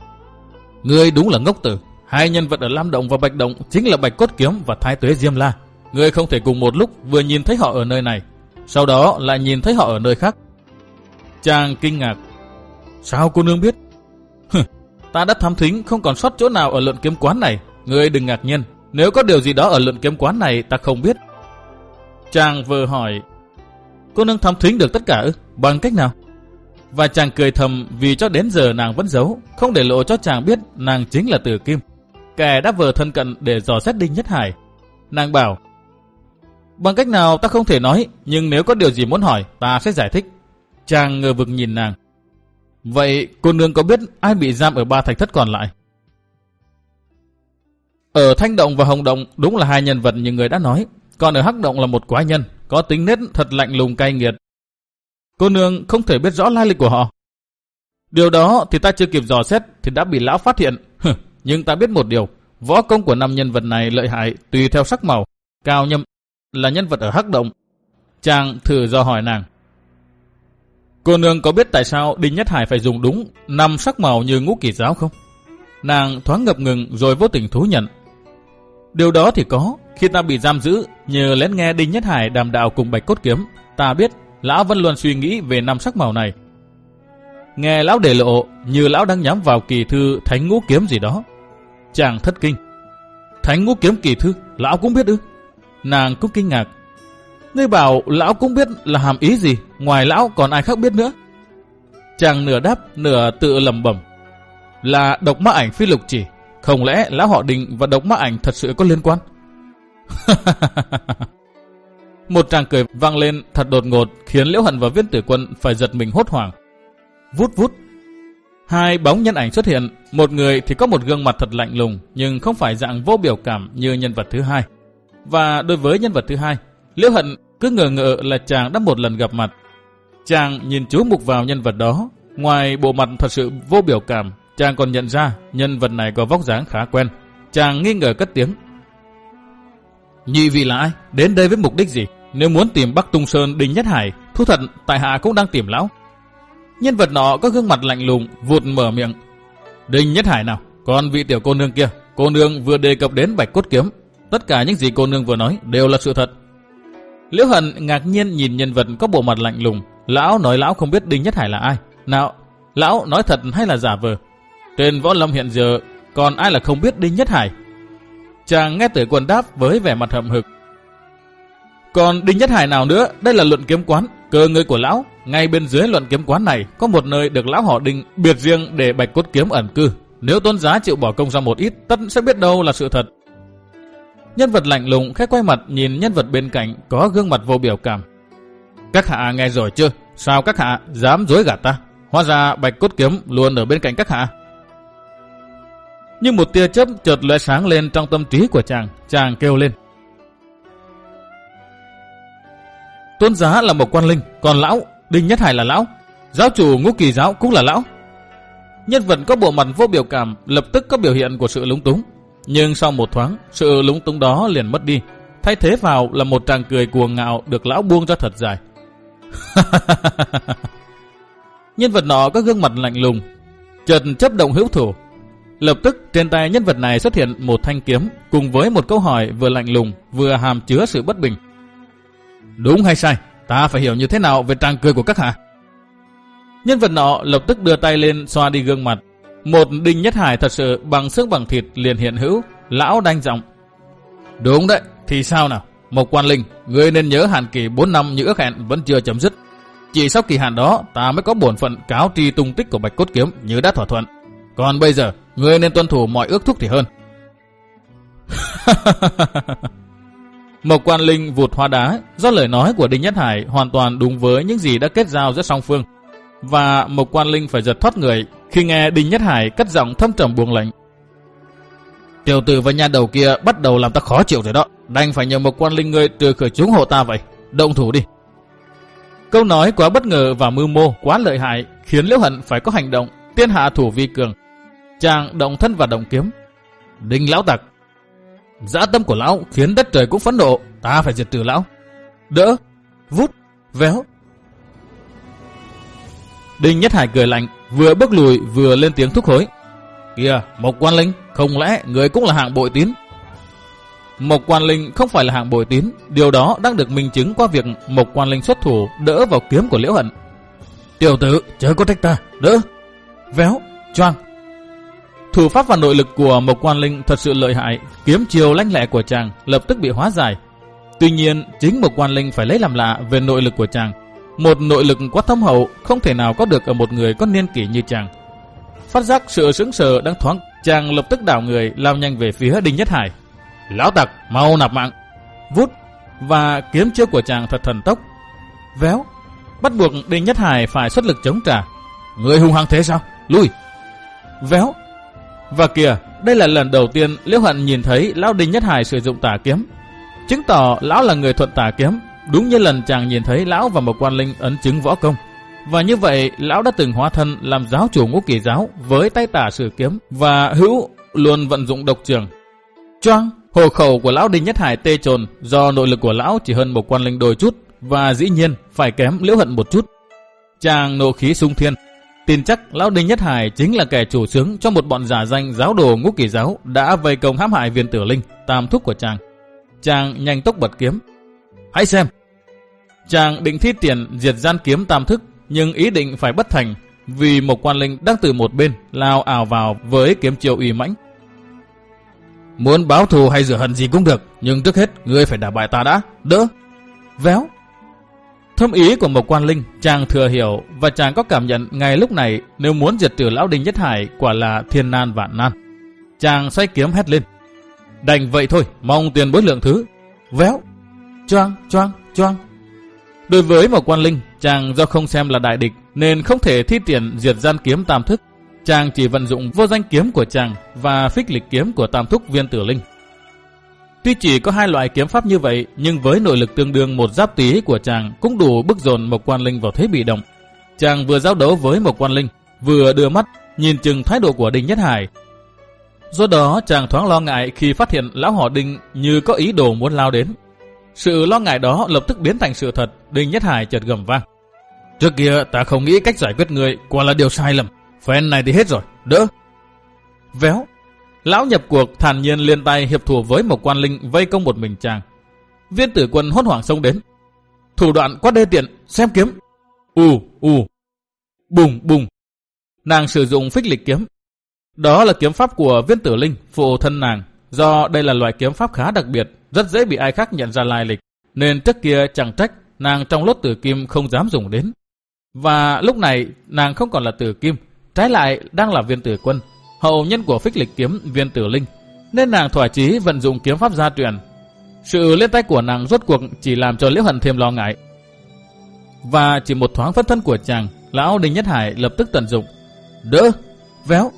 Ngươi đúng là ngốc tử. Hai nhân vật ở Lam Động và Bạch Động chính là Bạch Cốt Kiếm và Thái Tuế Diêm La. Ngươi không thể cùng một lúc vừa nhìn thấy họ ở nơi này sau đó lại nhìn thấy họ ở nơi khác. Chàng kinh ngạc. Sao cô nương biết? ta đã thám thính không còn sót chỗ nào ở lượn kiếm quán này. Ngươi đừng ngạc nhiên. Nếu có điều gì đó ở lượn kiếm quán này ta không biết. Chàng vừa hỏi. Cô nương thám thính được tất cả ư? Bằng cách nào? Và chàng cười thầm vì cho đến giờ nàng vẫn giấu. Không để lộ cho chàng biết nàng chính là Tử Kim. Kẻ đã vừa thân cận để dò xét Đinh Nhất Hải. Nàng bảo Bằng cách nào ta không thể nói, nhưng nếu có điều gì muốn hỏi, ta sẽ giải thích. Chàng ngờ vực nhìn nàng. Vậy cô nương có biết ai bị giam ở ba thạch thất còn lại? Ở Thanh Động và Hồng Động đúng là hai nhân vật như người đã nói. Còn ở Hắc Động là một quái nhân, có tính nết thật lạnh lùng cay nghiệt. Cô nương không thể biết rõ lai lịch của họ. Điều đó thì ta chưa kịp dò xét thì đã bị lão phát hiện. Nhưng ta biết một điều, võ công của năm nhân vật này lợi hại tùy theo sắc màu, cao nhâm là nhân vật ở Hắc Động. Chàng thử do hỏi nàng. Cô nương có biết tại sao Đinh Nhất Hải phải dùng đúng năm sắc màu như ngũ kỳ giáo không? Nàng thoáng ngập ngừng rồi vô tình thú nhận. Điều đó thì có, khi ta bị giam giữ, nhờ lén nghe Đinh Nhất Hải đàm đạo cùng Bạch Cốt Kiếm, ta biết lão vẫn luôn suy nghĩ về năm sắc màu này. Nghe lão đề lộ như lão đang nhắm vào kỳ thư thánh ngũ kiếm gì đó. Chàng thất kinh. Thánh ngũ kiếm kỳ thư, lão cũng biết ư? Nàng cũng kinh ngạc. Ngươi bảo lão cũng biết là hàm ý gì, ngoài lão còn ai khác biết nữa. Chàng nửa đáp, nửa tự lầm bẩm. Là độc ma ảnh phi lục chỉ, không lẽ lão họ đình và độc mắt ảnh thật sự có liên quan? Một tràng cười vang lên thật đột ngột khiến Liễu Hận và Viên Tử Quân phải giật mình hốt hoảng. Vút vút. Hai bóng nhân ảnh xuất hiện, một người thì có một gương mặt thật lạnh lùng nhưng không phải dạng vô biểu cảm như nhân vật thứ hai. Và đối với nhân vật thứ hai, Liễu Hận cứ ngờ ngợ là chàng đã một lần gặp mặt. Chàng nhìn chú mục vào nhân vật đó, ngoài bộ mặt thật sự vô biểu cảm, chàng còn nhận ra nhân vật này có vóc dáng khá quen. Chàng nghi ngờ cất tiếng. Nhị vị là ai? Đến đây với mục đích gì? Nếu muốn tìm Bắc Tung Sơn Đinh Nhất Hải, thu thật tại hạ cũng đang tìm lão. Nhân vật nọ có gương mặt lạnh lùng, vụt mở miệng. Đinh Nhất Hải nào, còn vị tiểu cô nương kia, cô nương vừa đề cập đến bạch cốt kiếm. Tất cả những gì cô nương vừa nói đều là sự thật. Liễu Hận ngạc nhiên nhìn nhân vật có bộ mặt lạnh lùng. Lão nói lão không biết Đinh Nhất Hải là ai. Nào, lão nói thật hay là giả vờ? Trên võ lâm hiện giờ, còn ai là không biết Đinh Nhất Hải? Chàng nghe tử quần đáp với vẻ mặt hậm hực. Còn Đinh Nhất Hải nào nữa, đây là luận kiếm quán, cơ ngơi của lão. Ngay bên dưới luận kiếm quán này có một nơi được lão họ Đinh biệt riêng để bạch cốt kiếm ẩn cư. Nếu tôn giá chịu bỏ công ra một ít, tất sẽ biết đâu là sự thật. Nhân vật lạnh lùng khẽ quay mặt nhìn nhân vật bên cạnh có gương mặt vô biểu cảm. Các hạ nghe rồi chưa? Sao các hạ dám dối gạt ta? Hóa ra bạch cốt kiếm luôn ở bên cạnh các hạ. Nhưng một tia chớp chợt lóe sáng lên trong tâm trí của chàng, chàng kêu lên. Tôn giá là một quan linh, còn lão, Đinh Nhất Hải là lão, giáo chủ ngũ kỳ giáo cũng là lão. Nhân vật có bộ mặt vô biểu cảm lập tức có biểu hiện của sự lúng túng. Nhưng sau một thoáng, sự lúng túng đó liền mất đi. Thay thế vào là một tràng cười cuồng ngạo được lão buông ra thật dài. nhân vật nọ có gương mặt lạnh lùng, chợt chấp động hữu thủ. Lập tức trên tay nhân vật này xuất hiện một thanh kiếm cùng với một câu hỏi vừa lạnh lùng vừa hàm chứa sự bất bình. Đúng hay sai? Ta phải hiểu như thế nào về trang cười của các hạ? Nhân vật nọ lập tức đưa tay lên xoa đi gương mặt. Một đinh nhất hải thật sự bằng xương bằng thịt liền hiện hữu. Lão đanh giọng. Đúng đấy, thì sao nào? Một quan linh, ngươi nên nhớ hạn kỳ 4 năm như ước hẹn vẫn chưa chấm dứt. Chỉ sau kỳ hạn đó, ta mới có bổn phận cáo tri tung tích của Bạch Cốt Kiếm như đã thỏa thuận. Còn bây giờ, ngươi nên tuân thủ mọi ước thúc thì hơn. Mộc Quan Linh vụt hoa đá do lời nói của Đinh Nhất Hải hoàn toàn đúng với những gì đã kết giao giữa song phương. Và Mộc Quan Linh phải giật thoát người khi nghe Đinh Nhất Hải cất giọng thâm trầm buông lệnh. Tiểu tử và nhà đầu kia bắt đầu làm ta khó chịu rồi đó. Đành phải nhờ Mộc Quan Linh người trừ khởi chúng hộ ta vậy. Động thủ đi. Câu nói quá bất ngờ và mưu mô, quá lợi hại, khiến Liễu Hận phải có hành động, tiên hạ thủ vi cường. Chàng động thân và động kiếm. Đinh lão tặc Dã tâm của lão khiến đất trời cũng phẫn nộ, ta phải diệt trừ lão. Đỡ, vút, véo. Đinh Nhất Hải cười lạnh, vừa bước lùi vừa lên tiếng thúc hối. Kìa, Mộc Quan Linh, không lẽ người cũng là hạng bội tín? Mộc Quan Linh không phải là hạng bội tín, điều đó đang được minh chứng qua việc Mộc Quan Linh xuất thủ đỡ vào kiếm của Liễu Hận. Tiểu tử, chớ có trách ta, đỡ, véo, choang, Thủ pháp và nội lực của Mộc Quan Linh thật sự lợi hại, kiếm chiều lanh lẹ của chàng lập tức bị hóa giải. Tuy nhiên, chính Mộc Quan Linh phải lấy làm lạ về nội lực của chàng. Một nội lực quá thâm hậu không thể nào có được ở một người có niên kỷ như chàng. Phát giác sự sững sờ đang thoáng, chàng lập tức đảo người lao nhanh về phía Đinh Nhất Hải. Lão tặc, mau nạp mạng. Vút, và kiếm chiêu của chàng thật thần tốc. Véo, bắt buộc Đinh Nhất Hải phải xuất lực chống trả. Người hung hăng thế sao? Lui. Véo, và kìa, đây là lần đầu tiên Liễu Hận nhìn thấy Lão Đinh Nhất Hải sử dụng tà kiếm. Chứng tỏ Lão là người thuận tà kiếm, đúng như lần chàng nhìn thấy Lão và một quan linh ấn chứng võ công. Và như vậy, Lão đã từng hóa thân làm giáo chủ ngũ kỳ giáo với tay tả sử kiếm và hữu luôn vận dụng độc trường. Choang, hồ khẩu của Lão Đinh Nhất Hải tê trồn do nội lực của Lão chỉ hơn một quan linh đôi chút và dĩ nhiên phải kém Liễu Hận một chút. Chàng nộ khí sung thiên, Tin chắc Lão Đinh Nhất Hải chính là kẻ chủ sướng cho một bọn giả danh giáo đồ ngũ kỳ giáo đã vây công hãm hại viên tử linh, tam thúc của chàng. Chàng nhanh tốc bật kiếm. Hãy xem. Chàng định thi tiền diệt gian kiếm tam thức, nhưng ý định phải bất thành vì một quan linh đang từ một bên lao ảo vào với kiếm chiêu uy mãnh. Muốn báo thù hay rửa hận gì cũng được, nhưng trước hết ngươi phải đả bại ta đã, đỡ. Véo. Thâm ý của một quan linh, chàng thừa hiểu và chàng có cảm nhận ngay lúc này nếu muốn diệt trừ lão đình Nhất Hải quả là thiên nan vạn nan. Chàng xoay kiếm hét lên. Đành vậy thôi, mong tiền bối lượng thứ. Véo. Choang, choang, choang. Đối với một quan linh, chàng do không xem là đại địch nên không thể thi triển diệt gian kiếm tam thức. Chàng chỉ vận dụng vô danh kiếm của chàng và phích lịch kiếm của tam thúc viên tử linh. Tuy chỉ có hai loại kiếm pháp như vậy, nhưng với nội lực tương đương một giáp tí của chàng cũng đủ bức dồn một quan linh vào thế bị động. Chàng vừa giao đấu với một quan linh, vừa đưa mắt nhìn chừng thái độ của Đinh Nhất Hải. Do đó chàng thoáng lo ngại khi phát hiện lão họ Đinh như có ý đồ muốn lao đến. Sự lo ngại đó lập tức biến thành sự thật, Đinh Nhất Hải chợt gầm vang. Trước kia ta không nghĩ cách giải quyết người, quả là điều sai lầm. Phen này thì hết rồi, đỡ. Véo, Lão nhập cuộc thản nhiên liên tay hiệp thủ với một quan linh vây công một mình chàng. Viên tử quân hốt hoảng xông đến. Thủ đoạn quá đê tiện, xem kiếm. ù ù, bùng bùng. Nàng sử dụng phích lịch kiếm. Đó là kiếm pháp của viên tử linh, phụ thân nàng. Do đây là loại kiếm pháp khá đặc biệt, rất dễ bị ai khác nhận ra lai lịch. Nên trước kia chẳng trách nàng trong lốt tử kim không dám dùng đến. Và lúc này nàng không còn là tử kim, trái lại đang là viên tử quân, hậu nhân của phích lịch kiếm viên tử linh, nên nàng thỏa chí vận dụng kiếm pháp gia truyền. Sự lên tay của nàng rốt cuộc chỉ làm cho Liễu Hận thêm lo ngại. Và chỉ một thoáng phân thân của chàng, lão Đinh Nhất Hải lập tức tận dụng. Đỡ, véo.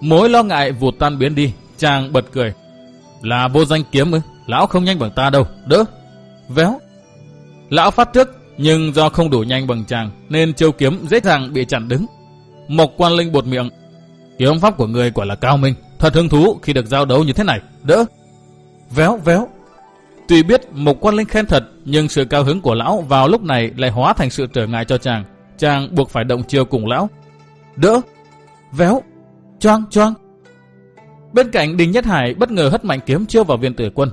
Mối lo ngại vụt tan biến đi, chàng bật cười. Là vô danh kiếm ư, lão không nhanh bằng ta đâu, đỡ, véo. Lão phát trước, nhưng do không đủ nhanh bằng chàng, nên chiêu kiếm dễ dàng bị chặn đứng. Mộc quan linh bột miệng, Kiếm pháp của người quả là cao minh, thật hứng thú khi được giao đấu như thế này, đỡ. Véo véo. Tuy biết một quan linh khen thật, nhưng sự cao hứng của lão vào lúc này lại hóa thành sự trở ngại cho chàng. Chàng buộc phải động chiêu cùng lão. Đỡ. Véo. Choang choang. Bên cạnh Đình Nhất Hải bất ngờ hất mạnh kiếm chiêu vào viên tử quân.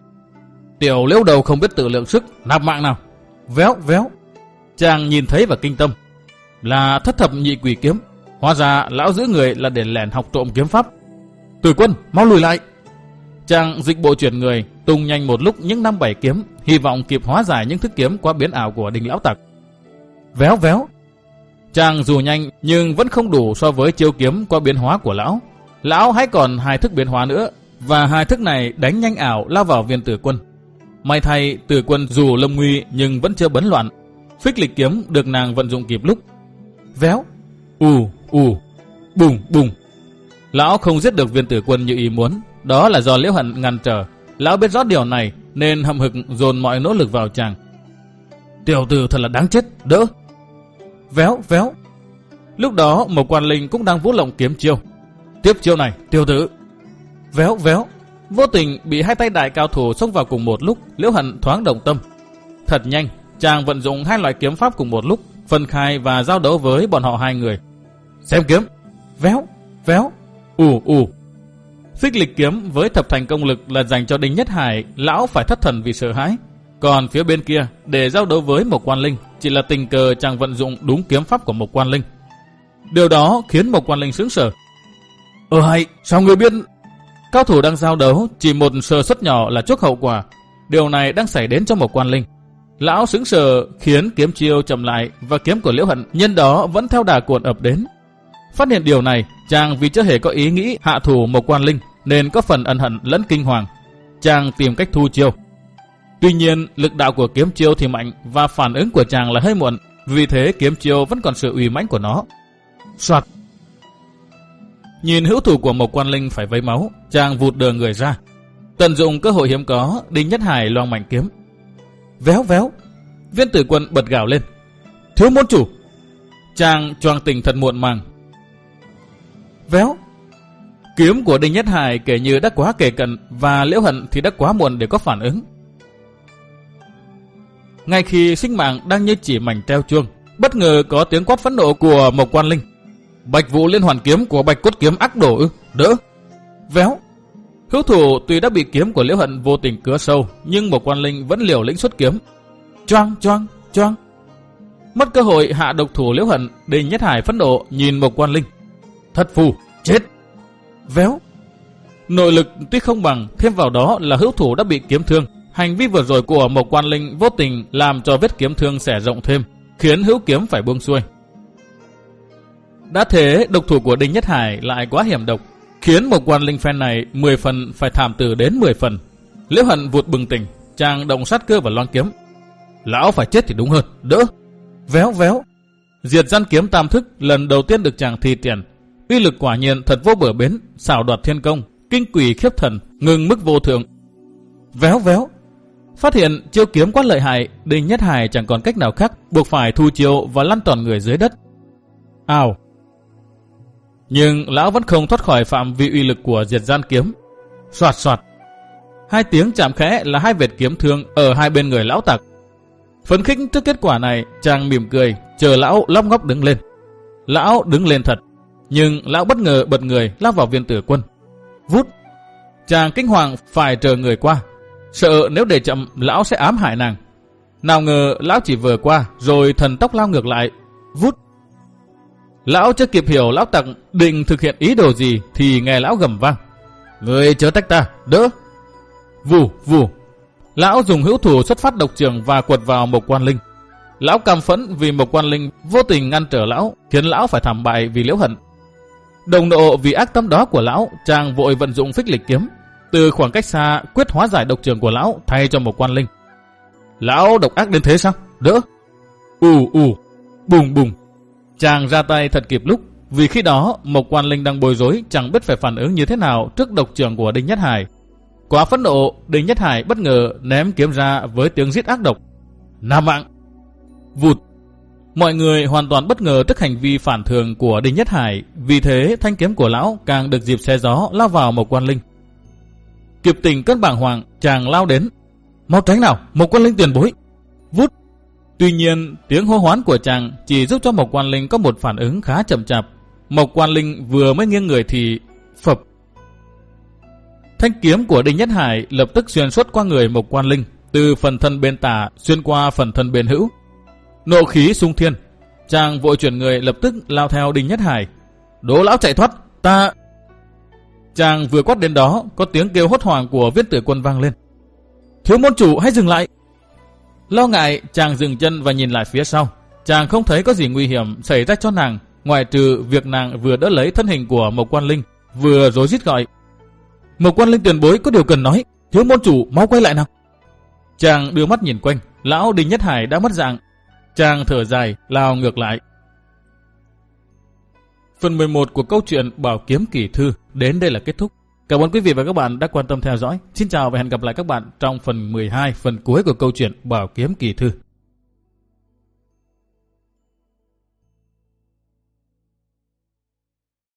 Tiểu liễu đầu không biết tự lượng sức, nạp mạng nào. Véo véo. Chàng nhìn thấy và kinh tâm. Là thất thập nhị quỷ kiếm, Hóa ra lão giữ người là để lẻn học trộm kiếm pháp. Tử quân, mau lùi lại. Chàng dịch bộ chuyển người, tung nhanh một lúc những năm bảy kiếm, hy vọng kịp hóa giải những thức kiếm quá biến ảo của đình lão tặc. Véo véo. Chàng dù nhanh nhưng vẫn không đủ so với chiêu kiếm qua biến hóa của lão. Lão hãy còn hai thức biến hóa nữa, và hai thức này đánh nhanh ảo lao vào viên tử quân. May thay, tử quân dù lâm nguy nhưng vẫn chưa bấn loạn. Phích lịch kiếm được nàng vận dụng kịp lúc. Véo, ù, ù, bùng bùng. Lão không giết được viên tử quân như ý muốn, đó là do liễu hận ngăn trở. Lão biết rõ điều này nên hậm hực dồn mọi nỗ lực vào chàng. Tiểu tử thật là đáng chết, đỡ. Véo, véo. Lúc đó một quan linh cũng đang vũ lộng kiếm chiêu. Tiếp chiêu này, tiểu tử. Véo, véo. Vô tình bị hai tay đại cao thủ xông vào cùng một lúc, liễu hận thoáng động tâm. Thật nhanh, chàng vận dụng hai loại kiếm pháp cùng một lúc, phân khai và giao đấu với bọn họ hai người. Xem kiếm. Véo, véo, ù ù. Xích lịch kiếm với thập thành công lực là dành cho Đinh Nhất Hải, lão phải thất thần vì sợ hãi. Còn phía bên kia, để giao đấu với một quan linh, chỉ là tình cờ chàng vận dụng đúng kiếm pháp của một quan linh. Điều đó khiến một quan linh sướng sở. Ờ hay, sao người biết? Cao thủ đang giao đấu, chỉ một sơ suất nhỏ là chuốc hậu quả. Điều này đang xảy đến cho một quan linh. Lão sướng sở khiến kiếm chiêu chậm lại và kiếm của Liễu Hận nhân đó vẫn theo đà cuộn ập đến. Phát hiện điều này, chàng vì chưa hề có ý nghĩ hạ thủ một quan linh nên có phần ân hận lẫn kinh hoàng. Chàng tìm cách thu chiêu. Tuy nhiên, lực đạo của kiếm chiêu thì mạnh và phản ứng của chàng là hơi muộn, vì thế kiếm chiêu vẫn còn sự uy mãnh của nó. Soạt. Nhìn hữu thủ của một quan linh phải vấy máu, chàng vụt đường người ra. Tận dụng cơ hội hiếm có, Đinh Nhất Hải loang mạnh kiếm. Véo véo. Viên tử quân bật gào lên. Thiếu môn chủ. Chàng choàng tình thật muộn màng, véo. Kiếm của Đinh Nhất Hải kể như đã quá kề cận và Liễu Hận thì đã quá muộn để có phản ứng. Ngay khi sinh mạng đang như chỉ mảnh treo chuông, bất ngờ có tiếng quát phẫn nộ của một quan linh. Bạch vụ liên hoàn kiếm của bạch cốt kiếm ác đổ ư, đỡ. Véo. Hữu thủ tuy đã bị kiếm của Liễu Hận vô tình cứa sâu, nhưng một quan linh vẫn liều lĩnh xuất kiếm. Choang, choang, choang. Mất cơ hội hạ độc thủ Liễu Hận, Đinh Nhất Hải phẫn nộ nhìn một quan linh. Thất phù, chết. Véo. Nội lực tuy không bằng, thêm vào đó là hữu thủ đã bị kiếm thương. Hành vi vừa rồi của một quan linh vô tình làm cho vết kiếm thương xẻ rộng thêm, khiến hữu kiếm phải buông xuôi. Đã thế, độc thủ của Đinh Nhất Hải lại quá hiểm độc, khiến một quan linh phen này 10 phần phải thảm tử đến 10 phần. Liễu Hận vụt bừng tỉnh, chàng động sát cơ vào loan kiếm. Lão phải chết thì đúng hơn, đỡ. Véo véo. Diệt gian kiếm tam thức lần đầu tiên được chàng thi tiền. Uy lực quả nhiên thật vô bờ bến, xảo đoạt thiên công, kinh quỷ khiếp thần, ngừng mức vô thượng. Véo véo. Phát hiện chiêu kiếm quá lợi hại, Đinh Nhất Hải chẳng còn cách nào khác, buộc phải thu chiêu và lăn toàn người dưới đất. Ào. Nhưng lão vẫn không thoát khỏi phạm vi uy lực của diệt gian kiếm. Soạt soạt. Hai tiếng chạm khẽ là hai vệt kiếm thương ở hai bên người lão tặc. Phấn khích trước kết quả này, chàng mỉm cười, chờ lão lóc ngóc đứng lên. Lão đứng lên thật, nhưng lão bất ngờ bật người lao vào viên tử quân. Vút. Chàng kinh hoàng phải chờ người qua. Sợ nếu để chậm lão sẽ ám hại nàng. Nào ngờ lão chỉ vừa qua rồi thần tốc lao ngược lại. Vút. Lão chưa kịp hiểu lão tặc định thực hiện ý đồ gì thì nghe lão gầm vang. Người chớ tách ta, đỡ. Vù, vù. Lão dùng hữu thủ xuất phát độc trường và quật vào một quan linh. Lão cam phẫn vì một quan linh vô tình ngăn trở lão, khiến lão phải thảm bại vì liễu hận. Đồng nộ vì ác tâm đó của lão, chàng vội vận dụng phích lịch kiếm. Từ khoảng cách xa, quyết hóa giải độc trường của lão thay cho một quan linh. Lão độc ác đến thế sao? Đỡ. ù ù, bùng bùng. Chàng ra tay thật kịp lúc, vì khi đó một quan linh đang bối rối chẳng biết phải phản ứng như thế nào trước độc trường của Đinh Nhất Hải. Quá phẫn nộ, Đinh Nhất Hải bất ngờ ném kiếm ra với tiếng giết ác độc. Nam mạng! Vụt! Mọi người hoàn toàn bất ngờ trước hành vi phản thường của Đinh Nhất Hải, vì thế thanh kiếm của lão càng được dịp xe gió lao vào một quan linh. Kịp tình cơn bảng hoàng, chàng lao đến. Mau tránh nào, một quan linh tiền bối. Vút! Tuy nhiên, tiếng hô hoán của chàng chỉ giúp cho một quan linh có một phản ứng khá chậm chạp. Một quan linh vừa mới nghiêng người thì phập Thanh kiếm của Đinh Nhất Hải lập tức xuyên suốt qua người một quan linh, từ phần thân bên tả xuyên qua phần thân bên hữu. Nộ khí sung thiên, chàng vội chuyển người lập tức lao theo Đinh Nhất Hải. Đỗ lão chạy thoát, ta... Chàng vừa quát đến đó, có tiếng kêu hốt hoảng của viết tử quân vang lên. Thiếu môn chủ hãy dừng lại. Lo ngại, chàng dừng chân và nhìn lại phía sau. Chàng không thấy có gì nguy hiểm xảy ra cho nàng, ngoại trừ việc nàng vừa đỡ lấy thân hình của một quan linh, vừa rối rít gọi. Một quan linh tiền bối có điều cần nói, thiếu môn chủ mau quay lại nào. Chàng đưa mắt nhìn quanh, lão Đinh Nhất Hải đã mất dạng. Chàng thở dài, lao ngược lại. Phần 11 của câu chuyện Bảo Kiếm Kỳ Thư đến đây là kết thúc. Cảm ơn quý vị và các bạn đã quan tâm theo dõi. Xin chào và hẹn gặp lại các bạn trong phần 12, phần cuối của câu chuyện Bảo Kiếm Kỳ Thư.